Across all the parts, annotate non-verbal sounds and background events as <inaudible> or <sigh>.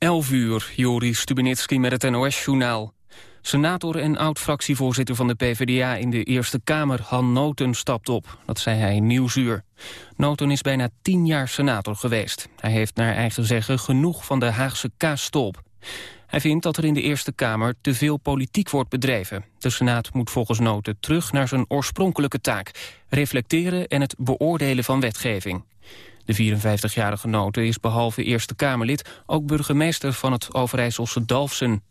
11 uur, Joris Stubenitski met het NOS-journaal. Senator en oud-fractievoorzitter van de PvdA in de Eerste Kamer, Han Noten, stapt op. Dat zei hij in Nieuwsuur. Noten is bijna tien jaar senator geweest. Hij heeft naar eigen zeggen genoeg van de Haagse kaasstolp. Hij vindt dat er in de Eerste Kamer te veel politiek wordt bedreven. De Senaat moet volgens Noten terug naar zijn oorspronkelijke taak. Reflecteren en het beoordelen van wetgeving. De 54-jarige Noten is behalve Eerste Kamerlid... ook burgemeester van het Overijsselse Dalfsen.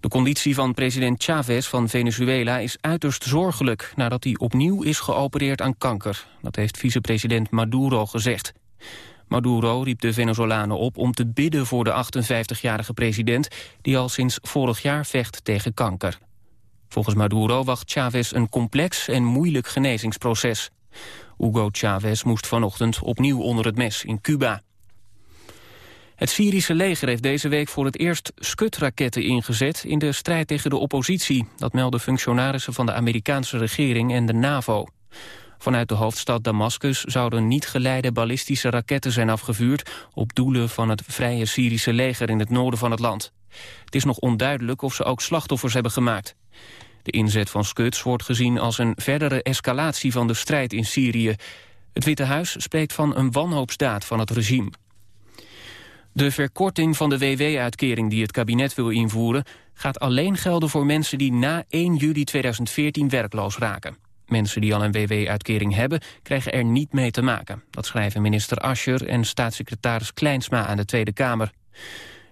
De conditie van president Chavez van Venezuela is uiterst zorgelijk... nadat hij opnieuw is geopereerd aan kanker. Dat heeft vicepresident Maduro gezegd. Maduro riep de Venezolanen op om te bidden voor de 58-jarige president... die al sinds vorig jaar vecht tegen kanker. Volgens Maduro wacht Chavez een complex en moeilijk genezingsproces. Hugo Chavez moest vanochtend opnieuw onder het mes in Cuba. Het Syrische leger heeft deze week voor het eerst skutraketten ingezet in de strijd tegen de oppositie. Dat melden functionarissen van de Amerikaanse regering en de NAVO. Vanuit de hoofdstad Damascus zouden niet geleide ballistische raketten zijn afgevuurd op doelen van het Vrije Syrische leger in het noorden van het land. Het is nog onduidelijk of ze ook slachtoffers hebben gemaakt. De inzet van Skuts wordt gezien als een verdere escalatie van de strijd in Syrië. Het Witte Huis spreekt van een wanhoopsdaad van het regime. De verkorting van de WW-uitkering die het kabinet wil invoeren... gaat alleen gelden voor mensen die na 1 juli 2014 werkloos raken. Mensen die al een WW-uitkering hebben, krijgen er niet mee te maken. Dat schrijven minister Ascher en staatssecretaris Kleinsma aan de Tweede Kamer.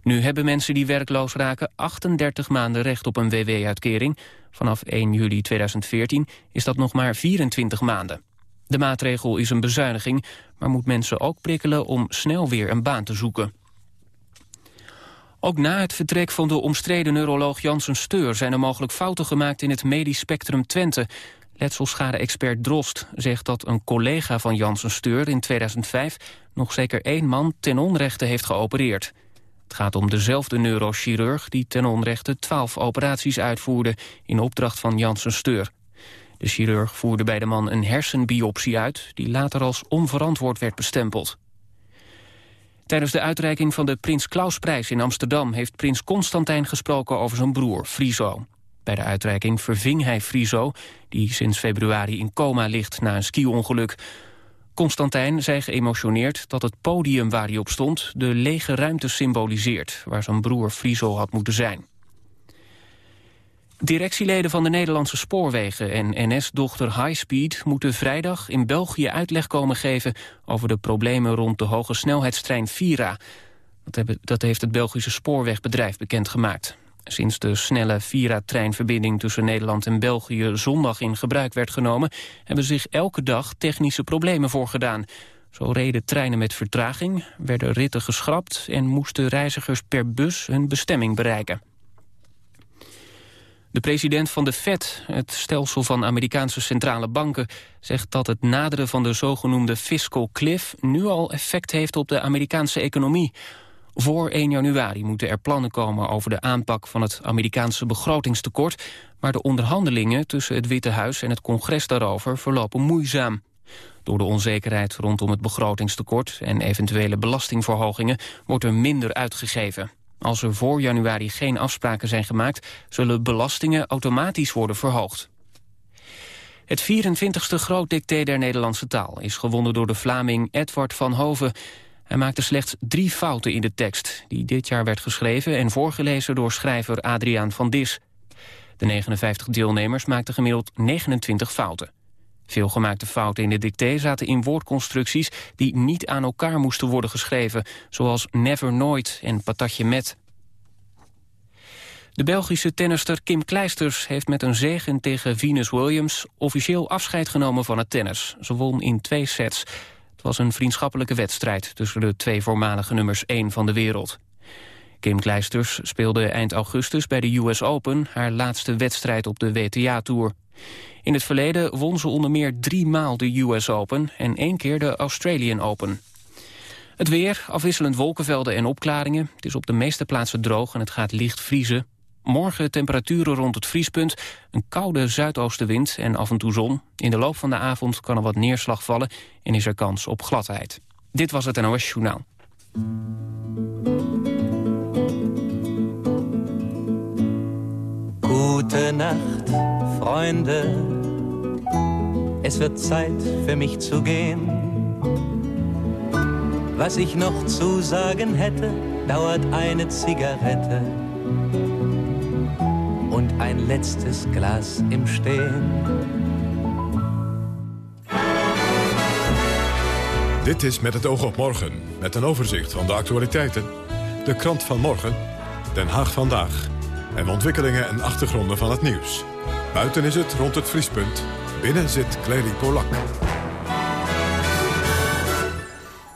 Nu hebben mensen die werkloos raken 38 maanden recht op een WW-uitkering. Vanaf 1 juli 2014 is dat nog maar 24 maanden. De maatregel is een bezuiniging, maar moet mensen ook prikkelen om snel weer een baan te zoeken. Ook na het vertrek van de omstreden neuroloog Janssen Steur... zijn er mogelijk fouten gemaakt in het medisch spectrum Twente. Letselschade-expert Drost zegt dat een collega van Janssen Steur in 2005... nog zeker één man ten onrechte heeft geopereerd. Het gaat om dezelfde neurochirurg die ten onrechte twaalf operaties uitvoerde... in opdracht van Janssen Steur. De chirurg voerde bij de man een hersenbiopsie uit... die later als onverantwoord werd bestempeld. Tijdens de uitreiking van de Prins Klausprijs in Amsterdam... heeft prins Constantijn gesproken over zijn broer, Friso. Bij de uitreiking verving hij Friso, die sinds februari in coma ligt na een ski-ongeluk. Constantijn zei geëmotioneerd dat het podium waar hij op stond... de lege ruimte symboliseert, waar zijn broer Friso had moeten zijn. Directieleden van de Nederlandse Spoorwegen en NS-dochter Highspeed... moeten vrijdag in België uitleg komen geven... over de problemen rond de hoge snelheidstrein Vira. Dat, heeft het Belgische spoorwegbedrijf bekendgemaakt. Sinds de snelle Vira-treinverbinding tussen Nederland en België... zondag in gebruik werd genomen... hebben zich elke dag technische problemen voorgedaan. Zo reden treinen met vertraging, werden ritten geschrapt... en moesten reizigers per bus hun bestemming bereiken. De president van de Fed, het stelsel van Amerikaanse centrale banken... zegt dat het naderen van de zogenoemde fiscal cliff... nu al effect heeft op de Amerikaanse economie. Voor 1 januari moeten er plannen komen over de aanpak van het Amerikaanse begrotingstekort... maar de onderhandelingen tussen het Witte Huis en het congres daarover verlopen moeizaam. Door de onzekerheid rondom het begrotingstekort en eventuele belastingverhogingen wordt er minder uitgegeven. Als er voor januari geen afspraken zijn gemaakt... zullen belastingen automatisch worden verhoogd. Het 24ste groot dicté der Nederlandse taal is gewonnen door de Vlaming Edward van Hoven. Hij maakte slechts drie fouten in de tekst, die dit jaar werd geschreven en voorgelezen door schrijver Adriaan van Dis. De 59 deelnemers maakten gemiddeld 29 fouten. Veel gemaakte fouten in de dicté zaten in woordconstructies die niet aan elkaar moesten worden geschreven, zoals never nooit en patatje met. De Belgische tennister Kim Kleisters heeft met een zegen tegen Venus Williams officieel afscheid genomen van het tennis. Ze won in twee sets. Was een vriendschappelijke wedstrijd tussen de twee voormalige nummers 1 van de wereld. Kim Kleisters speelde eind augustus bij de US Open haar laatste wedstrijd op de WTA-tour. In het verleden won ze onder meer drie maal de US Open en één keer de Australian Open. Het weer, afwisselend wolkenvelden en opklaringen. Het is op de meeste plaatsen droog en het gaat licht vriezen. Morgen temperaturen rond het vriespunt, een koude zuidoostenwind en af en toe zon. In de loop van de avond kan er wat neerslag vallen en is er kans op gladheid. Dit was het NOS Journaal. Gute Nacht, Freunde. Es wird Zeit für mich zu gehen. Was ich noch zu sagen hätte, dauert eine Zigarette und ein letztes Glas im Stehen. Dit is Met het oog op morgen, met een overzicht van de actualiteiten. De krant van morgen, Den Haag vandaag. En ontwikkelingen en achtergronden van het nieuws. Buiten is het rond het vriespunt. Binnen zit Clary Polak.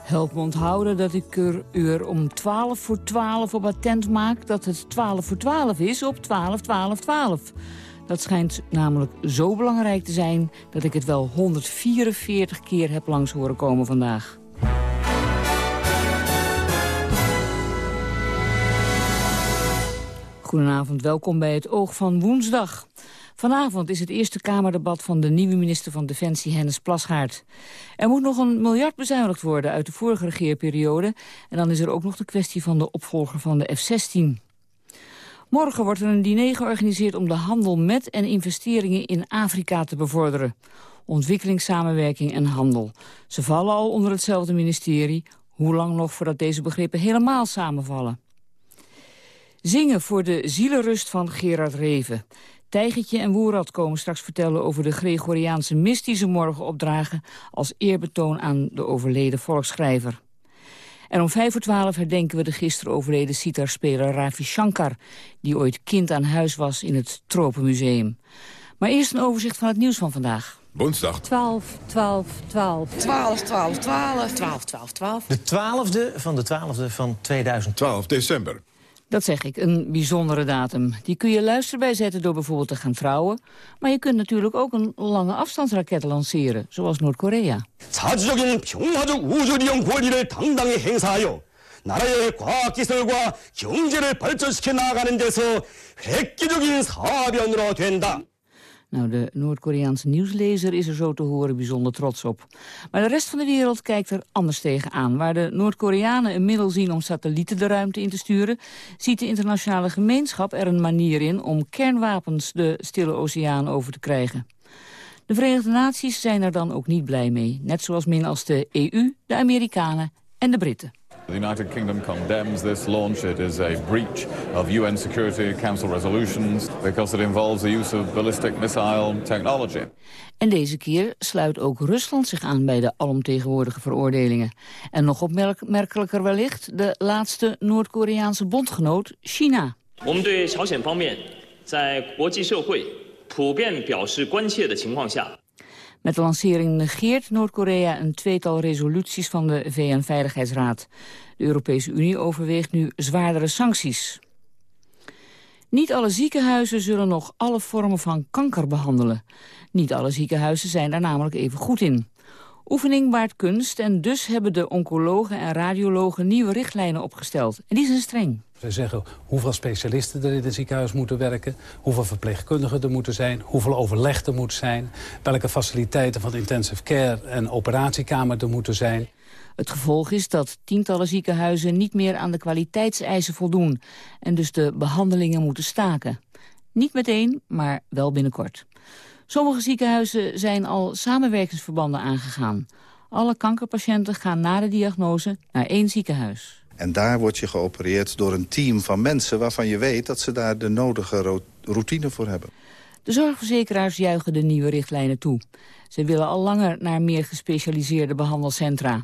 Help me onthouden dat ik er uur om 12 voor 12 op attent maak... dat het 12 voor 12 is op 12, 12, 12. Dat schijnt namelijk zo belangrijk te zijn... dat ik het wel 144 keer heb langs horen komen vandaag. Goedenavond, welkom bij het Oog van Woensdag. Vanavond is het eerste Kamerdebat van de nieuwe minister van Defensie Hennis Plasgaard. Er moet nog een miljard bezuinigd worden uit de vorige regeerperiode. En dan is er ook nog de kwestie van de opvolger van de F-16. Morgen wordt er een diner georganiseerd om de handel met en investeringen in Afrika te bevorderen. Ontwikkelingssamenwerking en handel. Ze vallen al onder hetzelfde ministerie. Hoe lang nog voordat deze begrippen helemaal samenvallen? Zingen voor de zielenrust van Gerard Reven. Tijgertje en Woerad komen straks vertellen over de Gregoriaanse mis die ze morgen opdragen... als eerbetoon aan de overleden volksschrijver. En om vijf voor twaalf herdenken we de gisteren overleden sitarspeler Ravi Shankar... die ooit kind aan huis was in het Tropenmuseum. Maar eerst een overzicht van het nieuws van vandaag. Woensdag. 12, 12, 12. 12, 12, 12. 12, 12, 12. De twaalfde van de twaalfde van 2012. december. Dat zeg ik, een bijzondere datum. Die kun je luisterbij zetten door bijvoorbeeld te gaan trouwen. Maar je kunt natuurlijk ook een lange afstandsraket lanceren, zoals Noord-Korea. 자주적인 평화적 우주리용 권리를 당당히 행사하여 나라의 과학기술과 경제를 발전시켜 나가는 데서 획기적인 사변으로 된다. Nou, de Noord-Koreaanse nieuwslezer is er zo te horen bijzonder trots op. Maar de rest van de wereld kijkt er anders tegenaan. Waar de Noord-Koreanen een middel zien om satellieten de ruimte in te sturen... ziet de internationale gemeenschap er een manier in om kernwapens de Stille Oceaan over te krijgen. De Verenigde Naties zijn er dan ook niet blij mee. Net zoals min als de EU, de Amerikanen en de Britten. The United Kingdom condemns this launch. It is a breach of UN Security Council resolutions because it involves the use of ballistic missile technology. En deze keer sluit ook Rusland zich aan bij de alomtegenwoordige veroordelingen. En nog opmerkelijker wellicht de laatste Noord-Koreaanse bondgenoot China. 我们对朝鲜方面在国际社会普遍表示关切的情况下 Met de lancering negeert Noord-Korea een tweetal resoluties van de VN-veiligheidsraad. De Europese Unie overweegt nu zwaardere sancties. Niet alle ziekenhuizen zullen nog alle vormen van kanker behandelen. Niet alle ziekenhuizen zijn daar namelijk even goed in. Oefening baart kunst en dus hebben de oncologen en radiologen nieuwe richtlijnen opgesteld. En die zijn streng. We zeggen hoeveel specialisten er in het ziekenhuis moeten werken... hoeveel verpleegkundigen er moeten zijn, hoeveel overleg er moet zijn... welke faciliteiten van intensive care en operatiekamer er moeten zijn. Het gevolg is dat tientallen ziekenhuizen niet meer aan de kwaliteitseisen voldoen... en dus de behandelingen moeten staken. Niet meteen, maar wel binnenkort. Sommige ziekenhuizen zijn al samenwerkingsverbanden aangegaan. Alle kankerpatiënten gaan na de diagnose naar één ziekenhuis. En daar word je geopereerd door een team van mensen... waarvan je weet dat ze daar de nodige routine voor hebben. De zorgverzekeraars juichen de nieuwe richtlijnen toe. Ze willen al langer naar meer gespecialiseerde behandelcentra.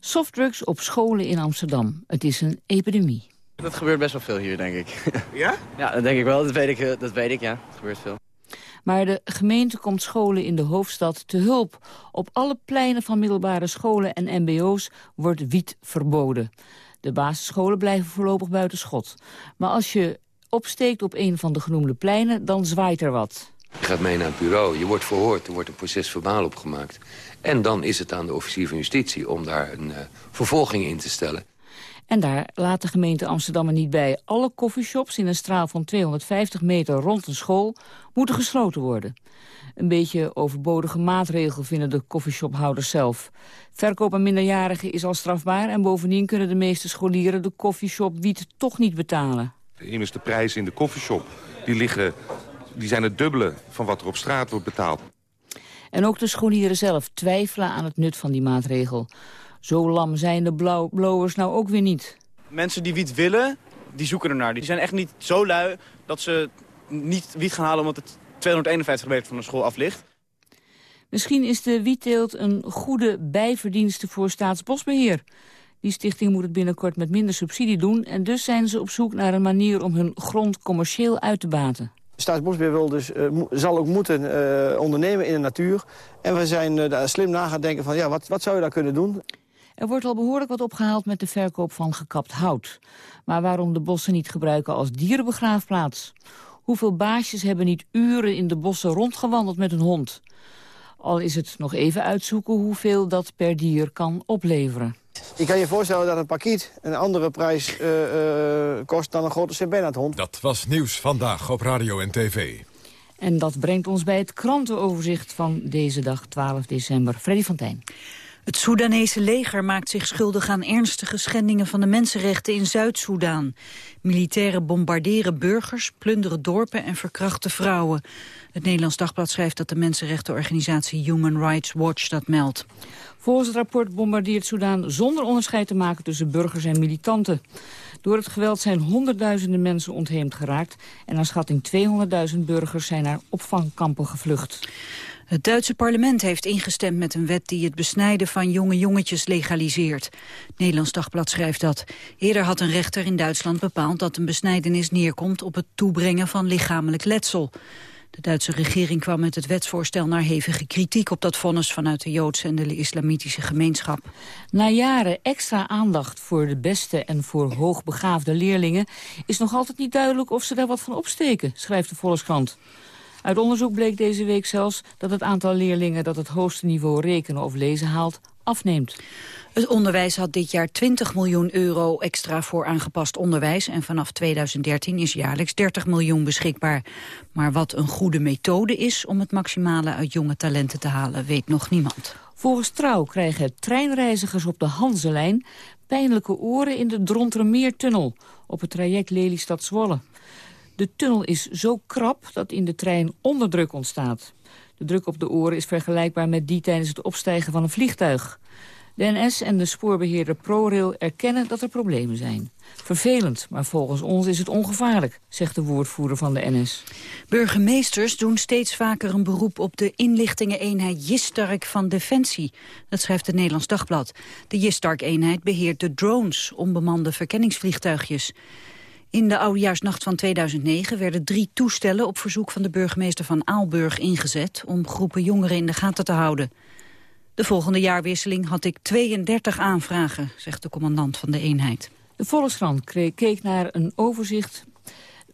Softdrugs op scholen in Amsterdam. Het is een epidemie. Dat gebeurt best wel veel hier, denk ik. Ja? <laughs> Ja, dat denk ik wel. Dat weet ik, eh, dat weet ik ja. Het gebeurt veel. Maar de gemeente komt scholen in de hoofdstad te hulp. Op alle pleinen van middelbare scholen en mbo's wordt wiet verboden. De basisscholen blijven voorlopig buiten schot. Maar als je opsteekt op een van de genoemde pleinen, dan zwaait er wat. Je gaat mee naar het bureau, je wordt verhoord, er wordt een proces verbaal opgemaakt. En dan is het aan de officier van justitie om daar een uh, vervolging in te stellen. En daar laat de gemeente Amsterdam er niet bij. Alle coffeeshops in een straal van 250 meter rond een school moeten gesloten worden. Een beetje overbodige maatregel vinden de coffeeshophouders zelf. Verkoop aan minderjarigen is al strafbaar... en bovendien kunnen de meeste scholieren de coffeeshop wiet toch niet betalen. Immers de prijzen in de koffieshop die liggen, die zijn het dubbele van wat er op straat wordt betaald. En ook de scholieren zelf twijfelen aan het nut van die maatregel. Zo lam zijn de blauw blowers nou ook weer niet. Mensen die wiet willen, die zoeken ernaar. Die zijn echt niet zo lui dat ze niet wiet gaan halen omdat het 251 meter van de school af ligt. Misschien is de wietteelt een goede bijverdienste voor Staatsbosbeheer. Die stichting moet het binnenkort met minder subsidie doen... en dus zijn ze op zoek naar een manier om hun grond commercieel uit te baten. Staatsbosbeheer wil dus, uh, zal ook moeten uh, ondernemen in de natuur. En we zijn uh, daar slim na gaan denken van ja, wat, wat zou je daar kunnen doen? Er wordt al behoorlijk wat opgehaald met de verkoop van gekapt hout. Maar waarom de bossen niet gebruiken als dierenbegraafplaats? Hoeveel baasjes hebben niet uren in de bossen rondgewandeld met een hond? Al is het nog even uitzoeken hoeveel dat per dier kan opleveren. Je kan je voorstellen dat een pakiet een andere prijs uh, uh, kost dan een grote Sint-Bernard-hond. Dat was nieuws vandaag op radio en tv. En dat brengt ons bij het krantenoverzicht van deze dag, 12 december. Freddy van Tijn. Het Soedanese leger maakt zich schuldig aan ernstige schendingen van de mensenrechten in Zuid-Soedan. Militairen bombarderen burgers, plunderen dorpen en verkrachten vrouwen. Het Nederlands Dagblad schrijft dat de mensenrechtenorganisatie Human Rights Watch dat meldt. Volgens het rapport bombardeert Soedan zonder onderscheid te maken tussen burgers en militanten. Door het geweld zijn honderdduizenden mensen ontheemd geraakt... en naar schatting 200.000 burgers zijn naar opvangkampen gevlucht. Het Duitse parlement heeft ingestemd met een wet die het besnijden van jonge jongetjes legaliseert. Nederlands Dagblad schrijft dat. Eerder had een rechter in Duitsland bepaald dat een besnijdenis neerkomt op het toebrengen van lichamelijk letsel. De Duitse regering kwam met het wetsvoorstel naar hevige kritiek op dat vonnis vanuit de Joodse en de islamitische gemeenschap. Na jaren extra aandacht voor de beste en voor hoogbegaafde leerlingen is nog altijd niet duidelijk of ze daar wat van opsteken, schrijft de Volkskrant. Uit onderzoek bleek deze week zelfs dat het aantal leerlingen dat het hoogste niveau rekenen of lezen haalt afneemt. Het onderwijs had dit jaar 20 miljoen euro extra voor aangepast onderwijs... en vanaf 2013 is jaarlijks 30 miljoen beschikbaar. Maar wat een goede methode is om het maximale uit jonge talenten te halen... weet nog niemand. Volgens Trouw krijgen treinreizigers op de Hanselijn... pijnlijke oren in de Drontermeertunnel... op het traject Lelystad-Zwolle. De tunnel is zo krap dat in de trein onderdruk ontstaat. De druk op de oren is vergelijkbaar met die tijdens het opstijgen van een vliegtuig. De NS en de spoorbeheerder ProRail erkennen dat er problemen zijn. Vervelend, maar volgens ons is het ongevaarlijk, zegt de woordvoerder van de NS. Burgemeesters doen steeds vaker een beroep op de inlichtingeneenheid Jistark van Defensie. Dat schrijft het Nederlands Dagblad. De Jistark-eenheid beheert de drones, onbemande verkenningsvliegtuigjes. In de oudejaarsnacht van 2009 werden drie toestellen op verzoek van de burgemeester van Aalburg ingezet om groepen jongeren in de gaten te houden. De volgende jaarwisseling had ik 32 aanvragen, zegt de commandant van de eenheid. De Volkskrant keek naar een overzicht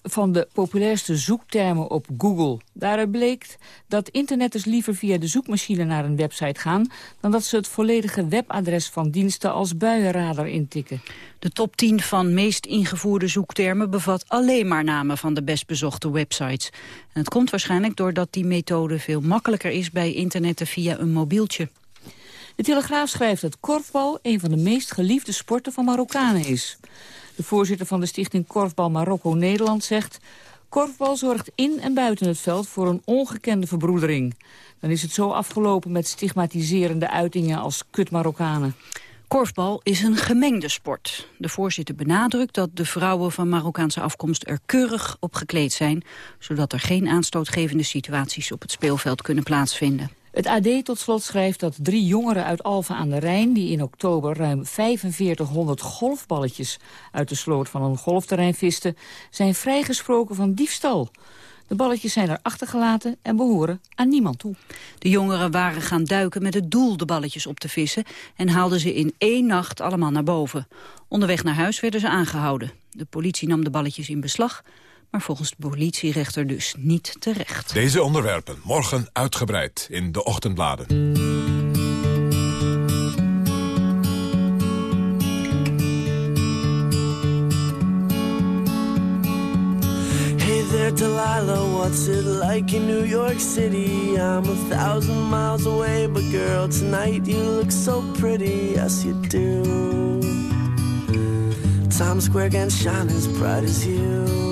van de populairste zoektermen op Google. Daaruit bleek dat internetters liever via de zoekmachine naar een website gaan... dan dat ze het volledige webadres van diensten als buienradar intikken. De top 10 van meest ingevoerde zoektermen bevat alleen maar namen van de best bezochte websites. En het komt waarschijnlijk doordat die methode veel makkelijker is bij internetten via een mobieltje. De Telegraaf schrijft dat korfbal een van de meest geliefde sporten van Marokkanen is. De voorzitter van de stichting Korfbal Marokko Nederland zegt... Korfbal zorgt in en buiten het veld voor een ongekende verbroedering. Dan is het zo afgelopen met stigmatiserende uitingen als kut Marokkanen. Korfbal is een gemengde sport. De voorzitter benadrukt dat de vrouwen van Marokkaanse afkomst er keurig op gekleed zijn, zodat er geen aanstootgevende situaties op het speelveld kunnen plaatsvinden. Het AD tot slot schrijft dat drie jongeren uit Alphen aan de Rijn... die in oktober ruim 4500 golfballetjes uit de sloot van een golfterrein visten... zijn vrijgesproken van diefstal. De balletjes zijn er achtergelaten en behoren aan niemand toe. De jongeren waren gaan duiken met het doel de balletjes op te vissen... en haalden ze in één nacht allemaal naar boven. Onderweg naar huis werden ze aangehouden. De politie nam de balletjes in beslag maar volgens de politierechter dus niet terecht. Deze onderwerpen morgen uitgebreid in de ochtendbladen. Hey there Delilah, what's it like in New York City? I'm a thousand miles away, but girl, tonight you look so pretty, yes you do. Times Square can't shine as bright as you.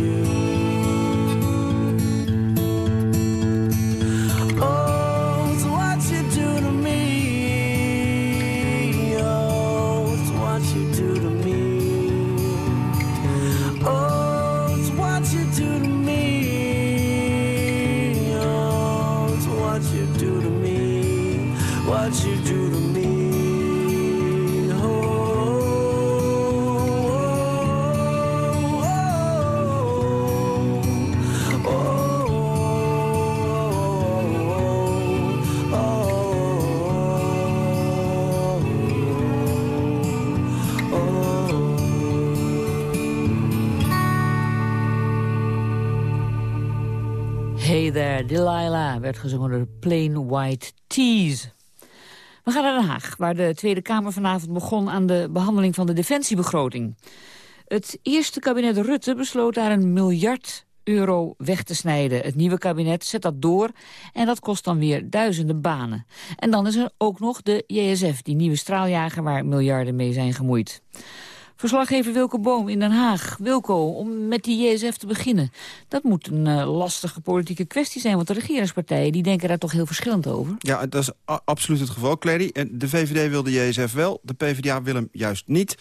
Werd gezongen door Plain White Tees. We gaan naar Den Haag, waar de Tweede Kamer vanavond begon aan de behandeling van de defensiebegroting. Het eerste kabinet Rutte besloot daar een miljard euro weg te snijden. Het nieuwe kabinet zet dat door en dat kost dan weer duizenden banen. En dan is er ook nog de JSF, die nieuwe straaljager waar miljarden mee zijn gemoeid. Verslaggever Wilco Boom in Den Haag. Wilco, om met die JSF te beginnen. Dat moet een uh, lastige politieke kwestie zijn, want de regeringspartijen die denken daar toch heel verschillend over. Ja, dat is absoluut het geval, Clary. De VVD wil de JSF wel, de PvdA wil hem juist niet.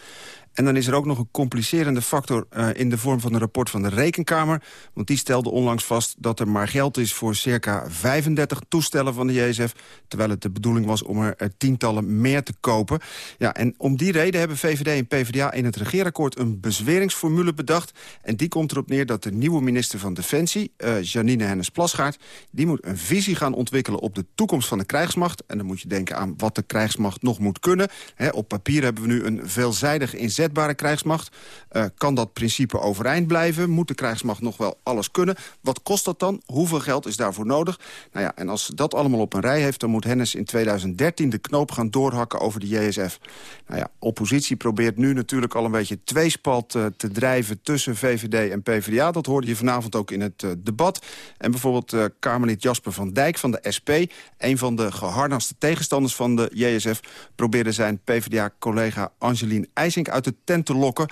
En dan is er ook nog een complicerende factor uh, in de vorm van een rapport van de Rekenkamer. Want die stelde onlangs vast dat er maar geld is voor circa 35 toestellen van de JSF. Terwijl het de bedoeling was om er uh, tientallen meer te kopen. Ja, en om die reden hebben VVD en PvdA in het regeerakkoord een bezweringsformule bedacht. En die komt erop neer dat de nieuwe minister van Defensie, uh, Janine Hennis-Plasgaard... die moet een visie gaan ontwikkelen op de toekomst van de krijgsmacht. En dan moet je denken aan wat de krijgsmacht nog moet kunnen. Op papier hebben we nu een veelzijdig inzet krijgsmacht. Uh, kan dat principe overeind blijven? Moet de krijgsmacht nog wel alles kunnen? Wat kost dat dan? Hoeveel geld is daarvoor nodig? Nou ja, en als dat allemaal op een rij heeft... dan moet Hennis in 2013 de knoop gaan doorhakken over de JSF. Nou ja, oppositie probeert nu natuurlijk al een beetje tweespalt uh, te drijven... tussen VVD en PvdA. Dat hoorde je vanavond ook in het uh, debat. En bijvoorbeeld uh, Kamerlid Jasper van Dijk van de SP... een van de geharnaste tegenstanders van de JSF... probeerde zijn PvdA-collega Angelien IJsink uit de tent te lokken...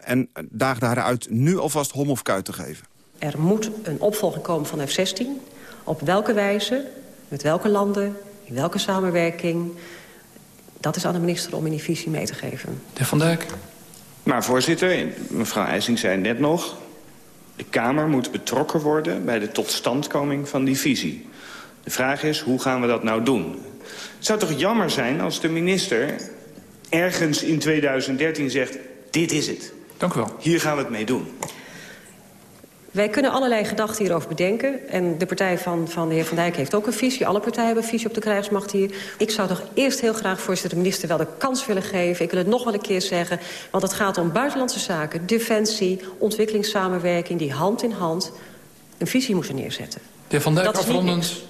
en daagde haar uit nu alvast hom of kuit te geven. Er moet een opvolging komen van F-16. Op welke wijze, met welke landen, in welke samenwerking... dat is aan de minister om in die visie mee te geven. De heer Van Dijk. Maar voorzitter, mevrouw IJsing zei net nog... de Kamer moet betrokken worden bij de totstandkoming van die visie. De vraag is, hoe gaan we dat nou doen? Het zou toch jammer zijn als de minister ergens in 2013 zegt... dit is het. Dank u wel. Hier gaan we het mee doen. Wij kunnen allerlei gedachten hierover bedenken. En de partij van, van de heer Van Dijk heeft ook een visie. Alle partijen hebben een visie op de krijgsmacht hier. Ik zou toch eerst heel graag, voorzitter, de minister wel de kans willen geven. Ik wil het nog wel een keer zeggen. Want het gaat om buitenlandse zaken, defensie, ontwikkelingssamenwerking... die hand in hand een visie moeten neerzetten. De heer Van Dijk, afrondend.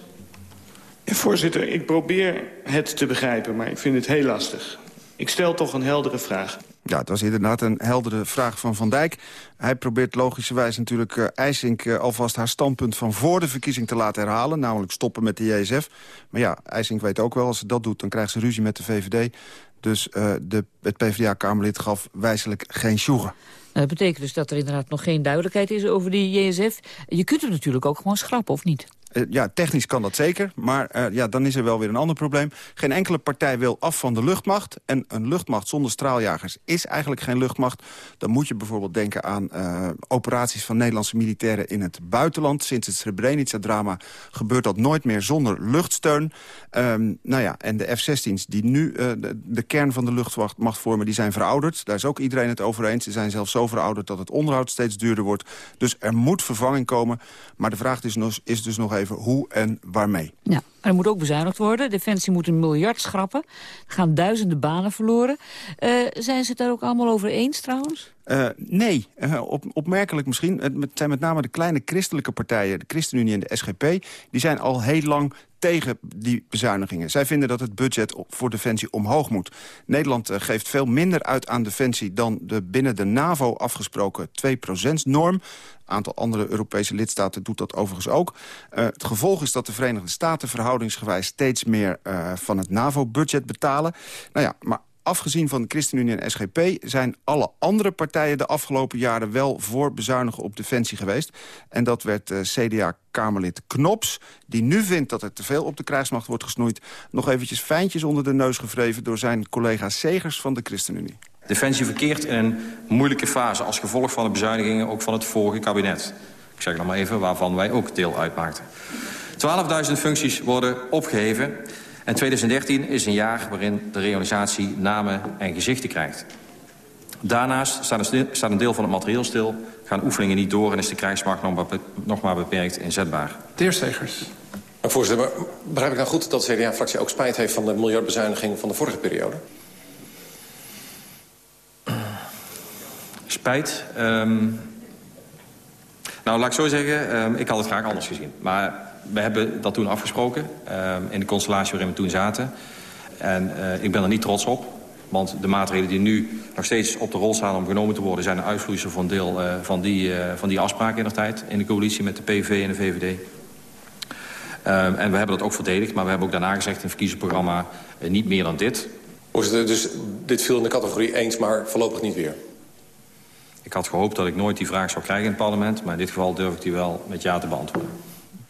Voorzitter, ik probeer het te begrijpen, maar ik vind het heel lastig. Ik stel toch een heldere vraag. Ja, het was inderdaad een heldere vraag van Van Dijk. Hij probeert logischerwijs natuurlijk uh, IJsink uh, alvast haar standpunt van voor de verkiezing te laten herhalen. Namelijk stoppen met de JSF. Maar ja, IJsink weet ook wel, als ze dat doet, dan krijgt ze ruzie met de VVD. Dus uh, de, het PvdA-Kamerlid gaf wijselijk geen sjoegen. Dat betekent dus dat er inderdaad nog geen duidelijkheid is over die JSF. Je kunt hem natuurlijk ook gewoon schrappen, of niet? Uh, ja, technisch kan dat zeker, maar uh, ja, dan is er wel weer een ander probleem. Geen enkele partij wil af van de luchtmacht. En een luchtmacht zonder straaljagers is eigenlijk geen luchtmacht. Dan moet je bijvoorbeeld denken aan uh, operaties van Nederlandse militairen in het buitenland. Sinds het Srebrenica-drama gebeurt dat nooit meer zonder luchtsteun. Um, nou ja, en de F-16's die nu de, de, kern van de luchtmacht vormen, die zijn verouderd. Daar is ook iedereen het over eens. Ze zijn zelfs zo verouderd dat het onderhoud steeds duurder wordt. Dus er moet vervanging komen. Maar de vraag is, nog, is dus nog even hoe en waarmee. Ja, er moet ook bezuinigd worden. Defensie moet een miljard schrappen. Er gaan duizenden banen verloren. Uh, zijn ze het daar ook allemaal over eens trouwens? Uh, nee, uh, op, opmerkelijk misschien. Het zijn met name de kleine christelijke partijen... de ChristenUnie en de SGP... die zijn al heel lang tegen die bezuinigingen. Zij vinden dat het budget voor Defensie omhoog moet. Nederland geeft veel minder uit aan Defensie... dan de binnen de NAVO afgesproken 2%-norm. Een aantal andere Europese lidstaten doet dat overigens ook. Het gevolg is dat de Verenigde Staten steeds meer uh, van het NAVO-budget betalen. Nou ja, maar afgezien van de ChristenUnie en SGP... zijn alle andere partijen de afgelopen jaren wel voor bezuinigen op defensie geweest. En dat werd uh, CDA-Kamerlid Knops, die nu vindt dat er te veel op de krijgsmacht wordt gesnoeid... nog eventjes fijntjes onder de neus gevreven door zijn collega Segers van de ChristenUnie. Defensie verkeert in een moeilijke fase als gevolg van de bezuinigingen ook van het vorige kabinet. Ik zeg nog maar even waarvan wij ook deel uitmaakten. 12.000 functies worden opgeheven en 2013 is een jaar waarin de realisatie namen en gezichten krijgt. Daarnaast staat een deel van het materieel stil, gaan oefeningen niet door... en is de krijgsmacht nog maar beperkt inzetbaar. De heer Stegers. Voorzitter, maar begrijp ik nou goed dat de CDA-fractie ook spijt heeft... van de miljardbezuiniging van de vorige periode? Spijt? Um... Nou, laat ik zo zeggen, um, ik had het graag anders gezien. Maar we hebben dat toen afgesproken uh, in de constellatie waarin we toen zaten. En uh, ik ben er niet trots op. Want de maatregelen die nu nog steeds op de rol staan om genomen te worden... zijn een uitvloeisel van deel uh, van, die, uh, van die afspraken in de tijd... in de coalitie met de PVV en de VVD. Uh, en we hebben dat ook verdedigd, maar we hebben ook daarna gezegd... in het verkiezingsprogramma niet meer dan dit. Dus dit viel in de categorie eens, maar voorlopig niet weer? Ik had gehoopt dat ik nooit die vraag zou krijgen in het parlement... maar in dit geval durf ik die wel met ja te beantwoorden.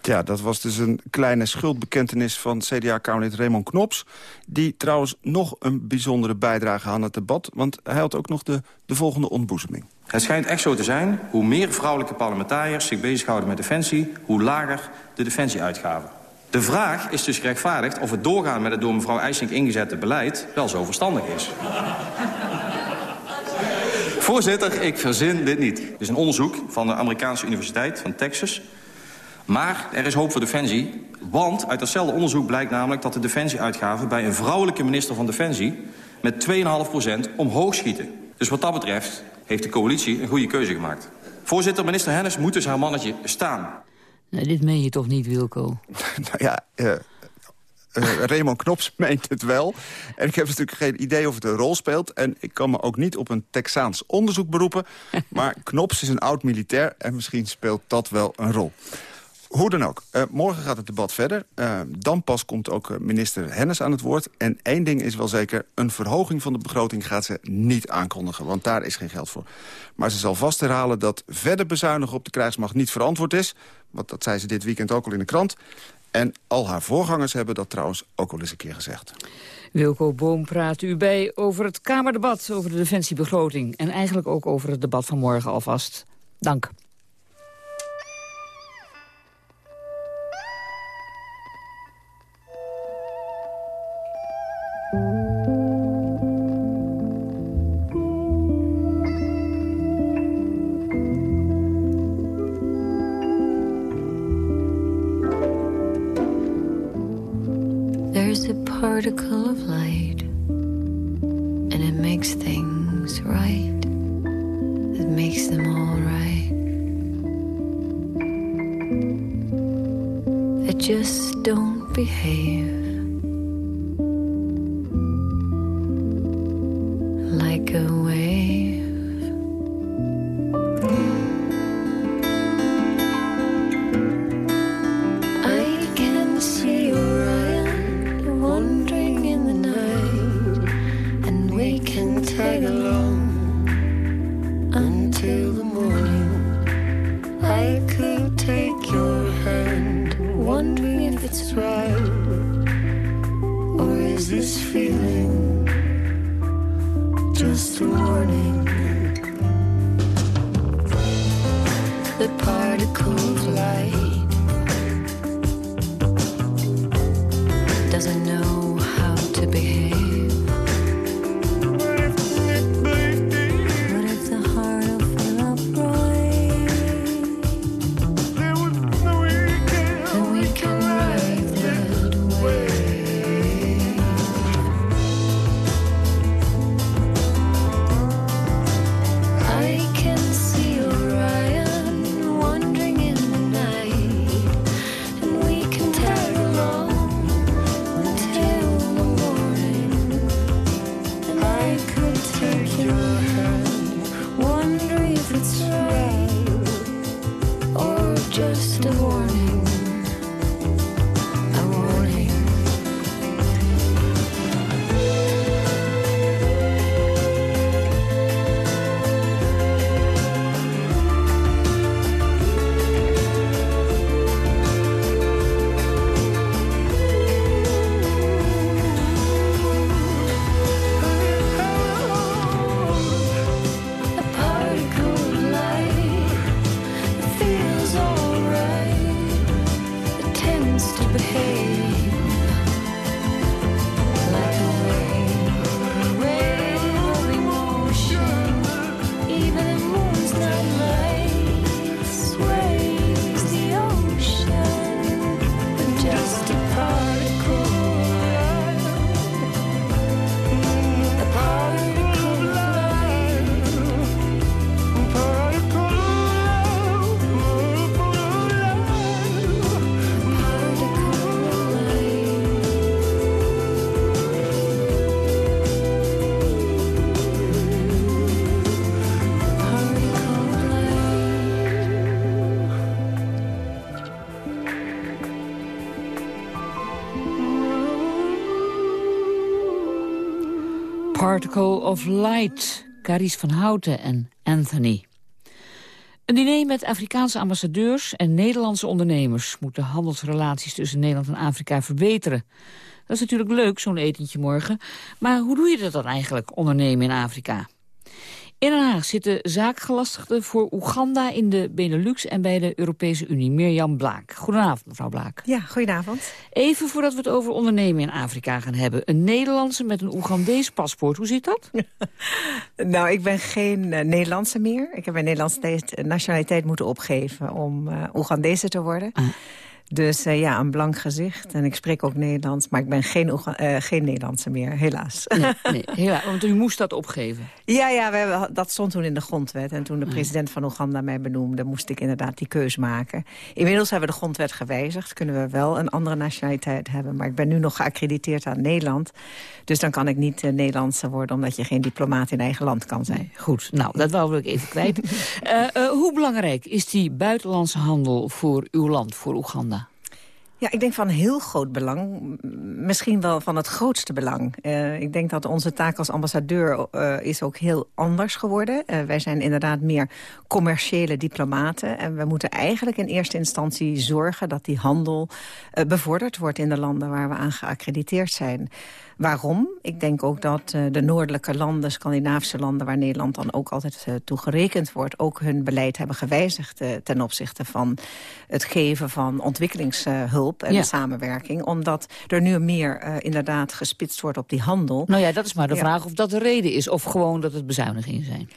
Ja, dat was dus een kleine schuldbekentenis van CDA-Kamerlid Raymond Knops... die trouwens nog een bijzondere bijdrage aan het debat... want hij had ook nog de, de volgende ontboezeming. Het schijnt echt zo te zijn, hoe meer vrouwelijke parlementariërs zich bezighouden met defensie... hoe lager de defensieuitgaven. De vraag is dus gerechtvaardigd of het doorgaan met het door mevrouw IJsink ingezette beleid... wel zo verstandig is. Voorzitter, ik verzin dit niet. Het is een onderzoek van de Amerikaanse Universiteit van Texas... Maar er is hoop voor Defensie, want uit datzelfde onderzoek blijkt namelijk... dat de defensieuitgaven bij een vrouwelijke minister van Defensie... met 2,5% omhoog schieten. Dus wat dat betreft heeft de coalitie een goede keuze gemaakt. Voorzitter, minister Hennis moet dus haar mannetje staan. Nee, dit meen je toch niet, Wilco? <laughs> nou ja, eh, eh, Raymond Knops <laughs> meent het wel. En ik heb natuurlijk geen idee of het een rol speelt. En ik kan me ook niet op een Texaans onderzoek beroepen. <laughs> maar Knops is een oud-militair en misschien speelt dat wel een rol. Hoe dan ook. Eh, morgen gaat het debat verder. Eh, dan pas komt ook eh, minister Hennis aan het woord. En één ding is wel zeker, een verhoging van de begroting gaat ze niet aankondigen. Want daar is geen geld voor. Maar ze zal vast herhalen dat verder bezuinigen op de krijgsmacht niet verantwoord is. Want dat zei ze dit weekend ook al in de krant. En al haar voorgangers hebben dat trouwens ook al eens een keer gezegd. Wilco Boom praat u bij over het Kamerdebat over de defensiebegroting. En eigenlijk ook over het debat van morgen alvast. Dank. Particle of light, and it makes things right. It makes them all right. That just don't behave Particle of Light, Caries van Houten en Anthony. Een diner met Afrikaanse ambassadeurs en Nederlandse ondernemers... moet de handelsrelaties tussen Nederland en Afrika verbeteren. Dat is natuurlijk leuk, zo'n etentje morgen. Maar hoe doe je dat dan eigenlijk, ondernemen in Afrika? In Den Haag zitten zaakgelastigden voor Oeganda in de Benelux... en bij de Europese Unie, Mirjam Blaak. Goedenavond, mevrouw Blaak. Ja, goedenavond. Even voordat we het over ondernemen in Afrika gaan hebben. Een Nederlandse met een Oegandees paspoort, hoe zit dat? <laughs> Nou, ik ben geen eh, Nederlandse meer. Ik heb mijn Nederlandse nationaliteit moeten opgeven om uh, Oegandese te worden. Dus uh, ja, een blank gezicht. En ik spreek ook Nederlands, maar ik ben geen, uh, geen Nederlandse meer, helaas. Nee, <laughs> nee, helaas, want u moest dat opgeven. Ja, ja we hebben, dat stond toen in de grondwet. En toen de president van Oeganda mij benoemde, moest ik inderdaad die keus maken. Inmiddels hebben we de grondwet gewijzigd. Kunnen we wel een andere nationaliteit hebben. Maar ik ben nu nog geaccrediteerd aan Nederland. Dus dan kan ik niet uh, Nederlandse worden, omdat je geen diplomaat in eigen land kan zijn. Nee, goed, nou, dat wou ik even kwijt. <laughs> hoe belangrijk is die buitenlandse handel voor uw land, voor Oeganda? Ja, ik denk van heel groot belang. Misschien wel van het grootste belang. Uh, ik denk dat onze taak als ambassadeur uh, is ook heel anders geworden. Uh, wij zijn inderdaad meer commerciële diplomaten. En we moeten eigenlijk in eerste instantie zorgen dat die handel bevorderd wordt in de landen waar we aan geaccrediteerd zijn. Waarom? Ik denk ook dat uh, de noordelijke landen, Scandinavische landen... waar Nederland dan ook altijd uh, toe gerekend wordt... ook hun beleid hebben gewijzigd uh, ten opzichte van het geven van ontwikkelingshulp en Ja. de samenwerking. Omdat er nu meer inderdaad gespitst wordt op die handel. Nou ja, dat is maar de Ja. vraag of dat de reden is... of gewoon dat het bezuinigingen zijn.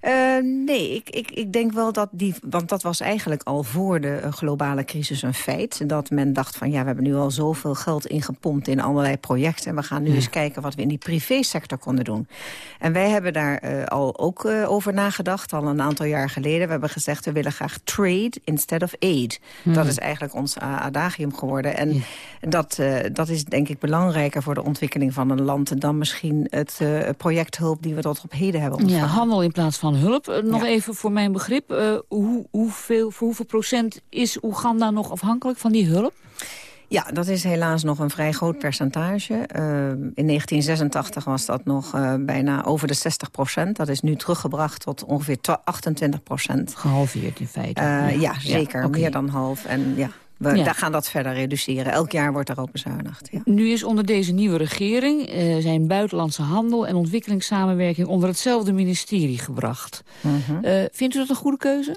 Eh, nee, ik, ik, ik denk wel dat die... Want dat was eigenlijk al voor de eh, globale crisis een feit. Dat men dacht van ja, we hebben nu al zoveel geld ingepompt in allerlei projecten. En we gaan nu eens kijken wat we in die privésector konden doen. En wij hebben daar eh, al ook over nagedacht, al een aantal jaar geleden. We hebben gezegd, we willen graag trade instead of aid. Hmm. Dat is eigenlijk ons adagium geworden. En dat, dat is denk ik belangrijker voor de ontwikkeling van een land... dan misschien het projecthulp die we tot op heden hebben Ja, ontvangen. handel in plaats van hulp. Eh, nog even voor mijn begrip. eh, hoe, hoeveel, voor hoeveel procent is Oeganda nog afhankelijk van die hulp? Ja, dat is helaas nog een vrij groot percentage. Uh, in 1986 was dat nog uh, bijna over de 60 procent. Dat is nu teruggebracht tot ongeveer 28 procent. Gehalveerd in feite. Uh, ja. Ja. zeker. Ja. Meer dan half. En ja, we Ja. daar gaan dat verder reduceren. Elk jaar wordt daarop bezuinigd. Ja. Nu is onder deze nieuwe regering eh, zijn buitenlandse handel en ontwikkelingssamenwerking onder hetzelfde ministerie gebracht. Mhm. Eh, vindt u dat een goede keuze?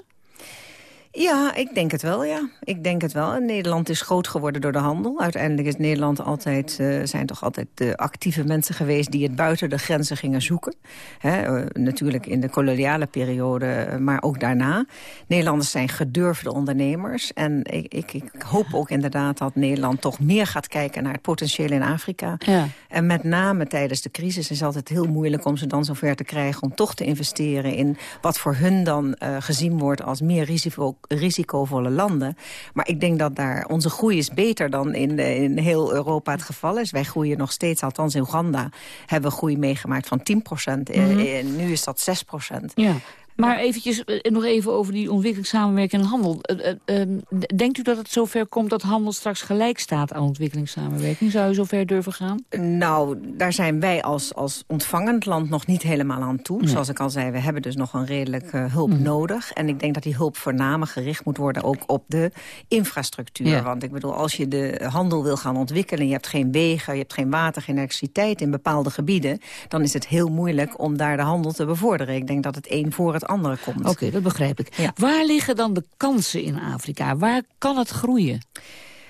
Ja, ik denk het wel, ja. Ik denk het wel. Nederland is groot geworden door de handel. Uiteindelijk is Nederland altijd, eh, zijn toch altijd de actieve mensen geweest... die het buiten de grenzen gingen zoeken. Hè, eh, natuurlijk in de koloniale periode, eh, maar ook daarna. Nederlanders zijn gedurfde ondernemers. En ik, ik, ik hoop ook inderdaad dat Nederland toch meer gaat kijken... naar het potentieel in Afrika. Ja. En met name tijdens de crisis is het altijd heel moeilijk... om ze dan zover te krijgen om toch te investeren... in wat voor hun dan gezien wordt als meer risico, risicovolle landen. Maar ik denk dat daar onze groei is beter dan in, in heel Europa het geval is. Wij groeien nog steeds, althans in Oeganda... hebben we groei meegemaakt van 10 procent. En nu is dat 6 procent. Ja. Maar eventjes, eh, nog even over die ontwikkelingssamenwerking en handel. Eh, eh, eh, denkt u dat het zover komt dat handel straks gelijk staat aan ontwikkelingssamenwerking? Zou u zover durven gaan? Nou, daar zijn wij als, als ontvangend land nog niet helemaal aan toe. Nee. Zoals ik al zei, we hebben dus nog een redelijk hulp Mhm. nodig. En ik denk dat die hulp voornamelijk gericht moet worden ook op de infrastructuur. Ja. Want ik bedoel, als je de handel wil gaan ontwikkelen... je hebt geen wegen, je hebt geen water, geen elektriciteit in bepaalde gebieden... dan is het heel moeilijk om daar de handel te bevorderen. Ik denk dat het een voor het andere komt. Oké, dat begrijp ik. Waar liggen dan de kansen in Afrika? Waar kan het groeien?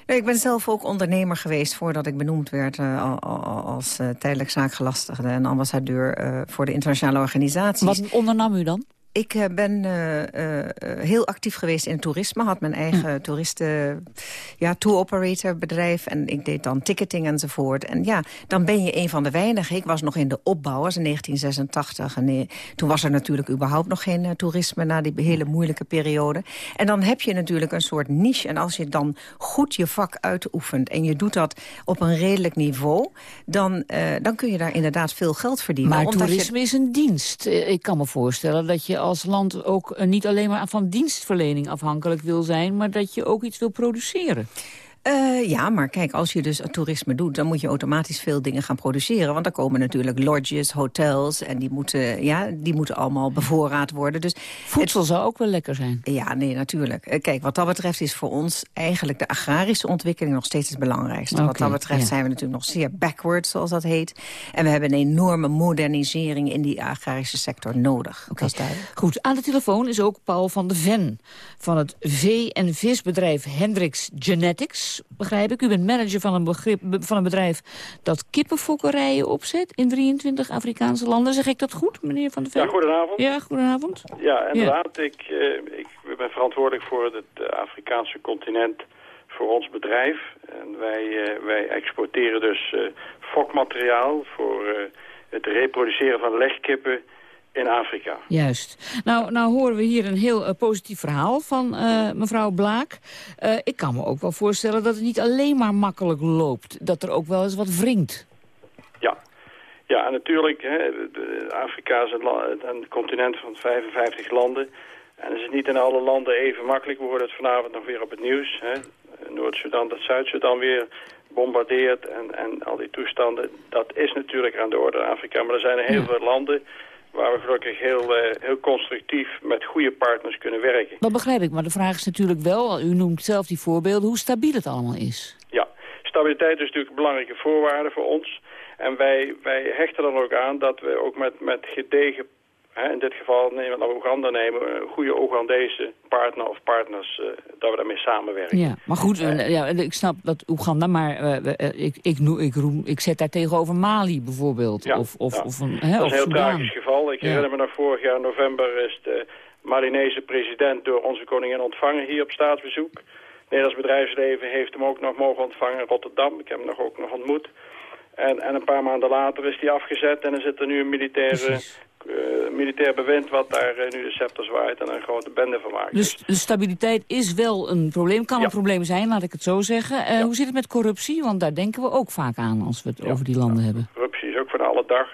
Nee, ik ben zelf ook ondernemer geweest voordat ik benoemd werd uh, al, als uh, tijdelijk zaakgelastigde en ambassadeur uh, voor de internationale organisaties. Wat ondernam u dan? Ik uh, ben uh, heel actief geweest in het toerisme. Had mijn eigen ja. toeristen, ja, tour operator bedrijf. En ik deed dan ticketing enzovoort. En ja, dan ben je een van de weinigen. Ik was nog in de opbouwers in 1986. En nee, toen was er natuurlijk überhaupt nog geen uh, toerisme... na die hele moeilijke periode. En dan heb je natuurlijk een soort niche. En als je dan goed je vak uitoefent... en je doet dat op een redelijk niveau... dan, dan kun je daar inderdaad veel geld verdienen. Maar toerisme je... is een dienst. Ik kan me voorstellen dat je als land ook uh, niet alleen maar van dienstverlening afhankelijk wil zijn... maar dat je ook iets wil produceren. Uh, ja, maar kijk, als je dus toerisme doet... dan moet je automatisch veel dingen gaan produceren. Want er komen natuurlijk lodges, hotels... en die moeten, ja, die moeten allemaal bevoorraad worden. Dus Voedsel het, zou ook wel lekker zijn. Ja, nee, natuurlijk. Uh, kijk, wat dat betreft is voor ons eigenlijk de agrarische ontwikkeling... nog steeds het belangrijkste. Okay, wat dat betreft ja. zijn we natuurlijk nog zeer backward, zoals dat heet. En we hebben een enorme modernisering in die agrarische sector nodig. Okay. Goed, aan de telefoon is ook Paul van de Ven... van het vee- en visbedrijf Hendricks Genetics begrijp ik. U bent manager van een, begrip, van een bedrijf dat kippenfokkerijen opzet in 23 Afrikaanse landen. Zeg ik dat goed, meneer Van der Veen? Ja, goedenavond. Ja, goedenavond. Ja, inderdaad. Ja. Ik, uh, ik ben verantwoordelijk voor het uh, Afrikaanse continent voor ons bedrijf. En wij, wij exporteren dus fokmateriaal voor het reproduceren van legkippen in Afrika. Juist. Nou, nou horen we hier een heel uh, positief verhaal van uh, mevrouw Blaak. Uh, ik kan me ook wel voorstellen dat het niet alleen maar makkelijk loopt. Dat er ook wel eens wat wringt. Ja, ja natuurlijk. Hè, Afrika is een, een, continent van 55 landen. En het is niet in alle landen even makkelijk. We horen het vanavond nog weer op het nieuws. Noord-Sudan dat Zuid-Sudan weer bombardeert en, en al die toestanden. Dat is natuurlijk aan de orde in Afrika. Maar er zijn heel ja. veel landen waar we gelukkig heel, uh, heel constructief met goede partners kunnen werken. Dat begrijp ik, maar de vraag is natuurlijk wel, u noemt zelf die voorbeelden, hoe stabiel het allemaal is. Ja, stabiliteit is natuurlijk een belangrijke voorwaarde voor ons. En wij, wij hechten dan ook aan dat we ook met, met gedegen in dit geval nemen we Oeganda nemen, een goede Oegandese partner of partners, uh, dat we daarmee samenwerken. Ja, maar goed, uh, ja, ik snap dat Oeganda, maar uh, ik, ik, ik, roem, ik zet daar tegenover Mali bijvoorbeeld. Ja, of, of, ja. of een, hè, dat is een heel tragisch geval. Ik herinner me nog vorig jaar november is de Malinese president door onze koningin ontvangen hier op staatsbezoek. Nederlands bedrijfsleven heeft hem ook nog mogen ontvangen in Rotterdam. Ik heb hem nog ook nog ontmoet. En, en een paar maanden later is hij afgezet en er zit er nu een militaire militair bewind wat daar uh, nu de scepter zwaait en een grote bende van maakt. Dus de stabiliteit is wel een probleem, kan Ja. een probleem zijn, laat ik het zo zeggen. Eh, Hoe zit het met corruptie? Want daar denken we ook vaak aan als we het over die landen hebben. Corruptie is ook van alle dag.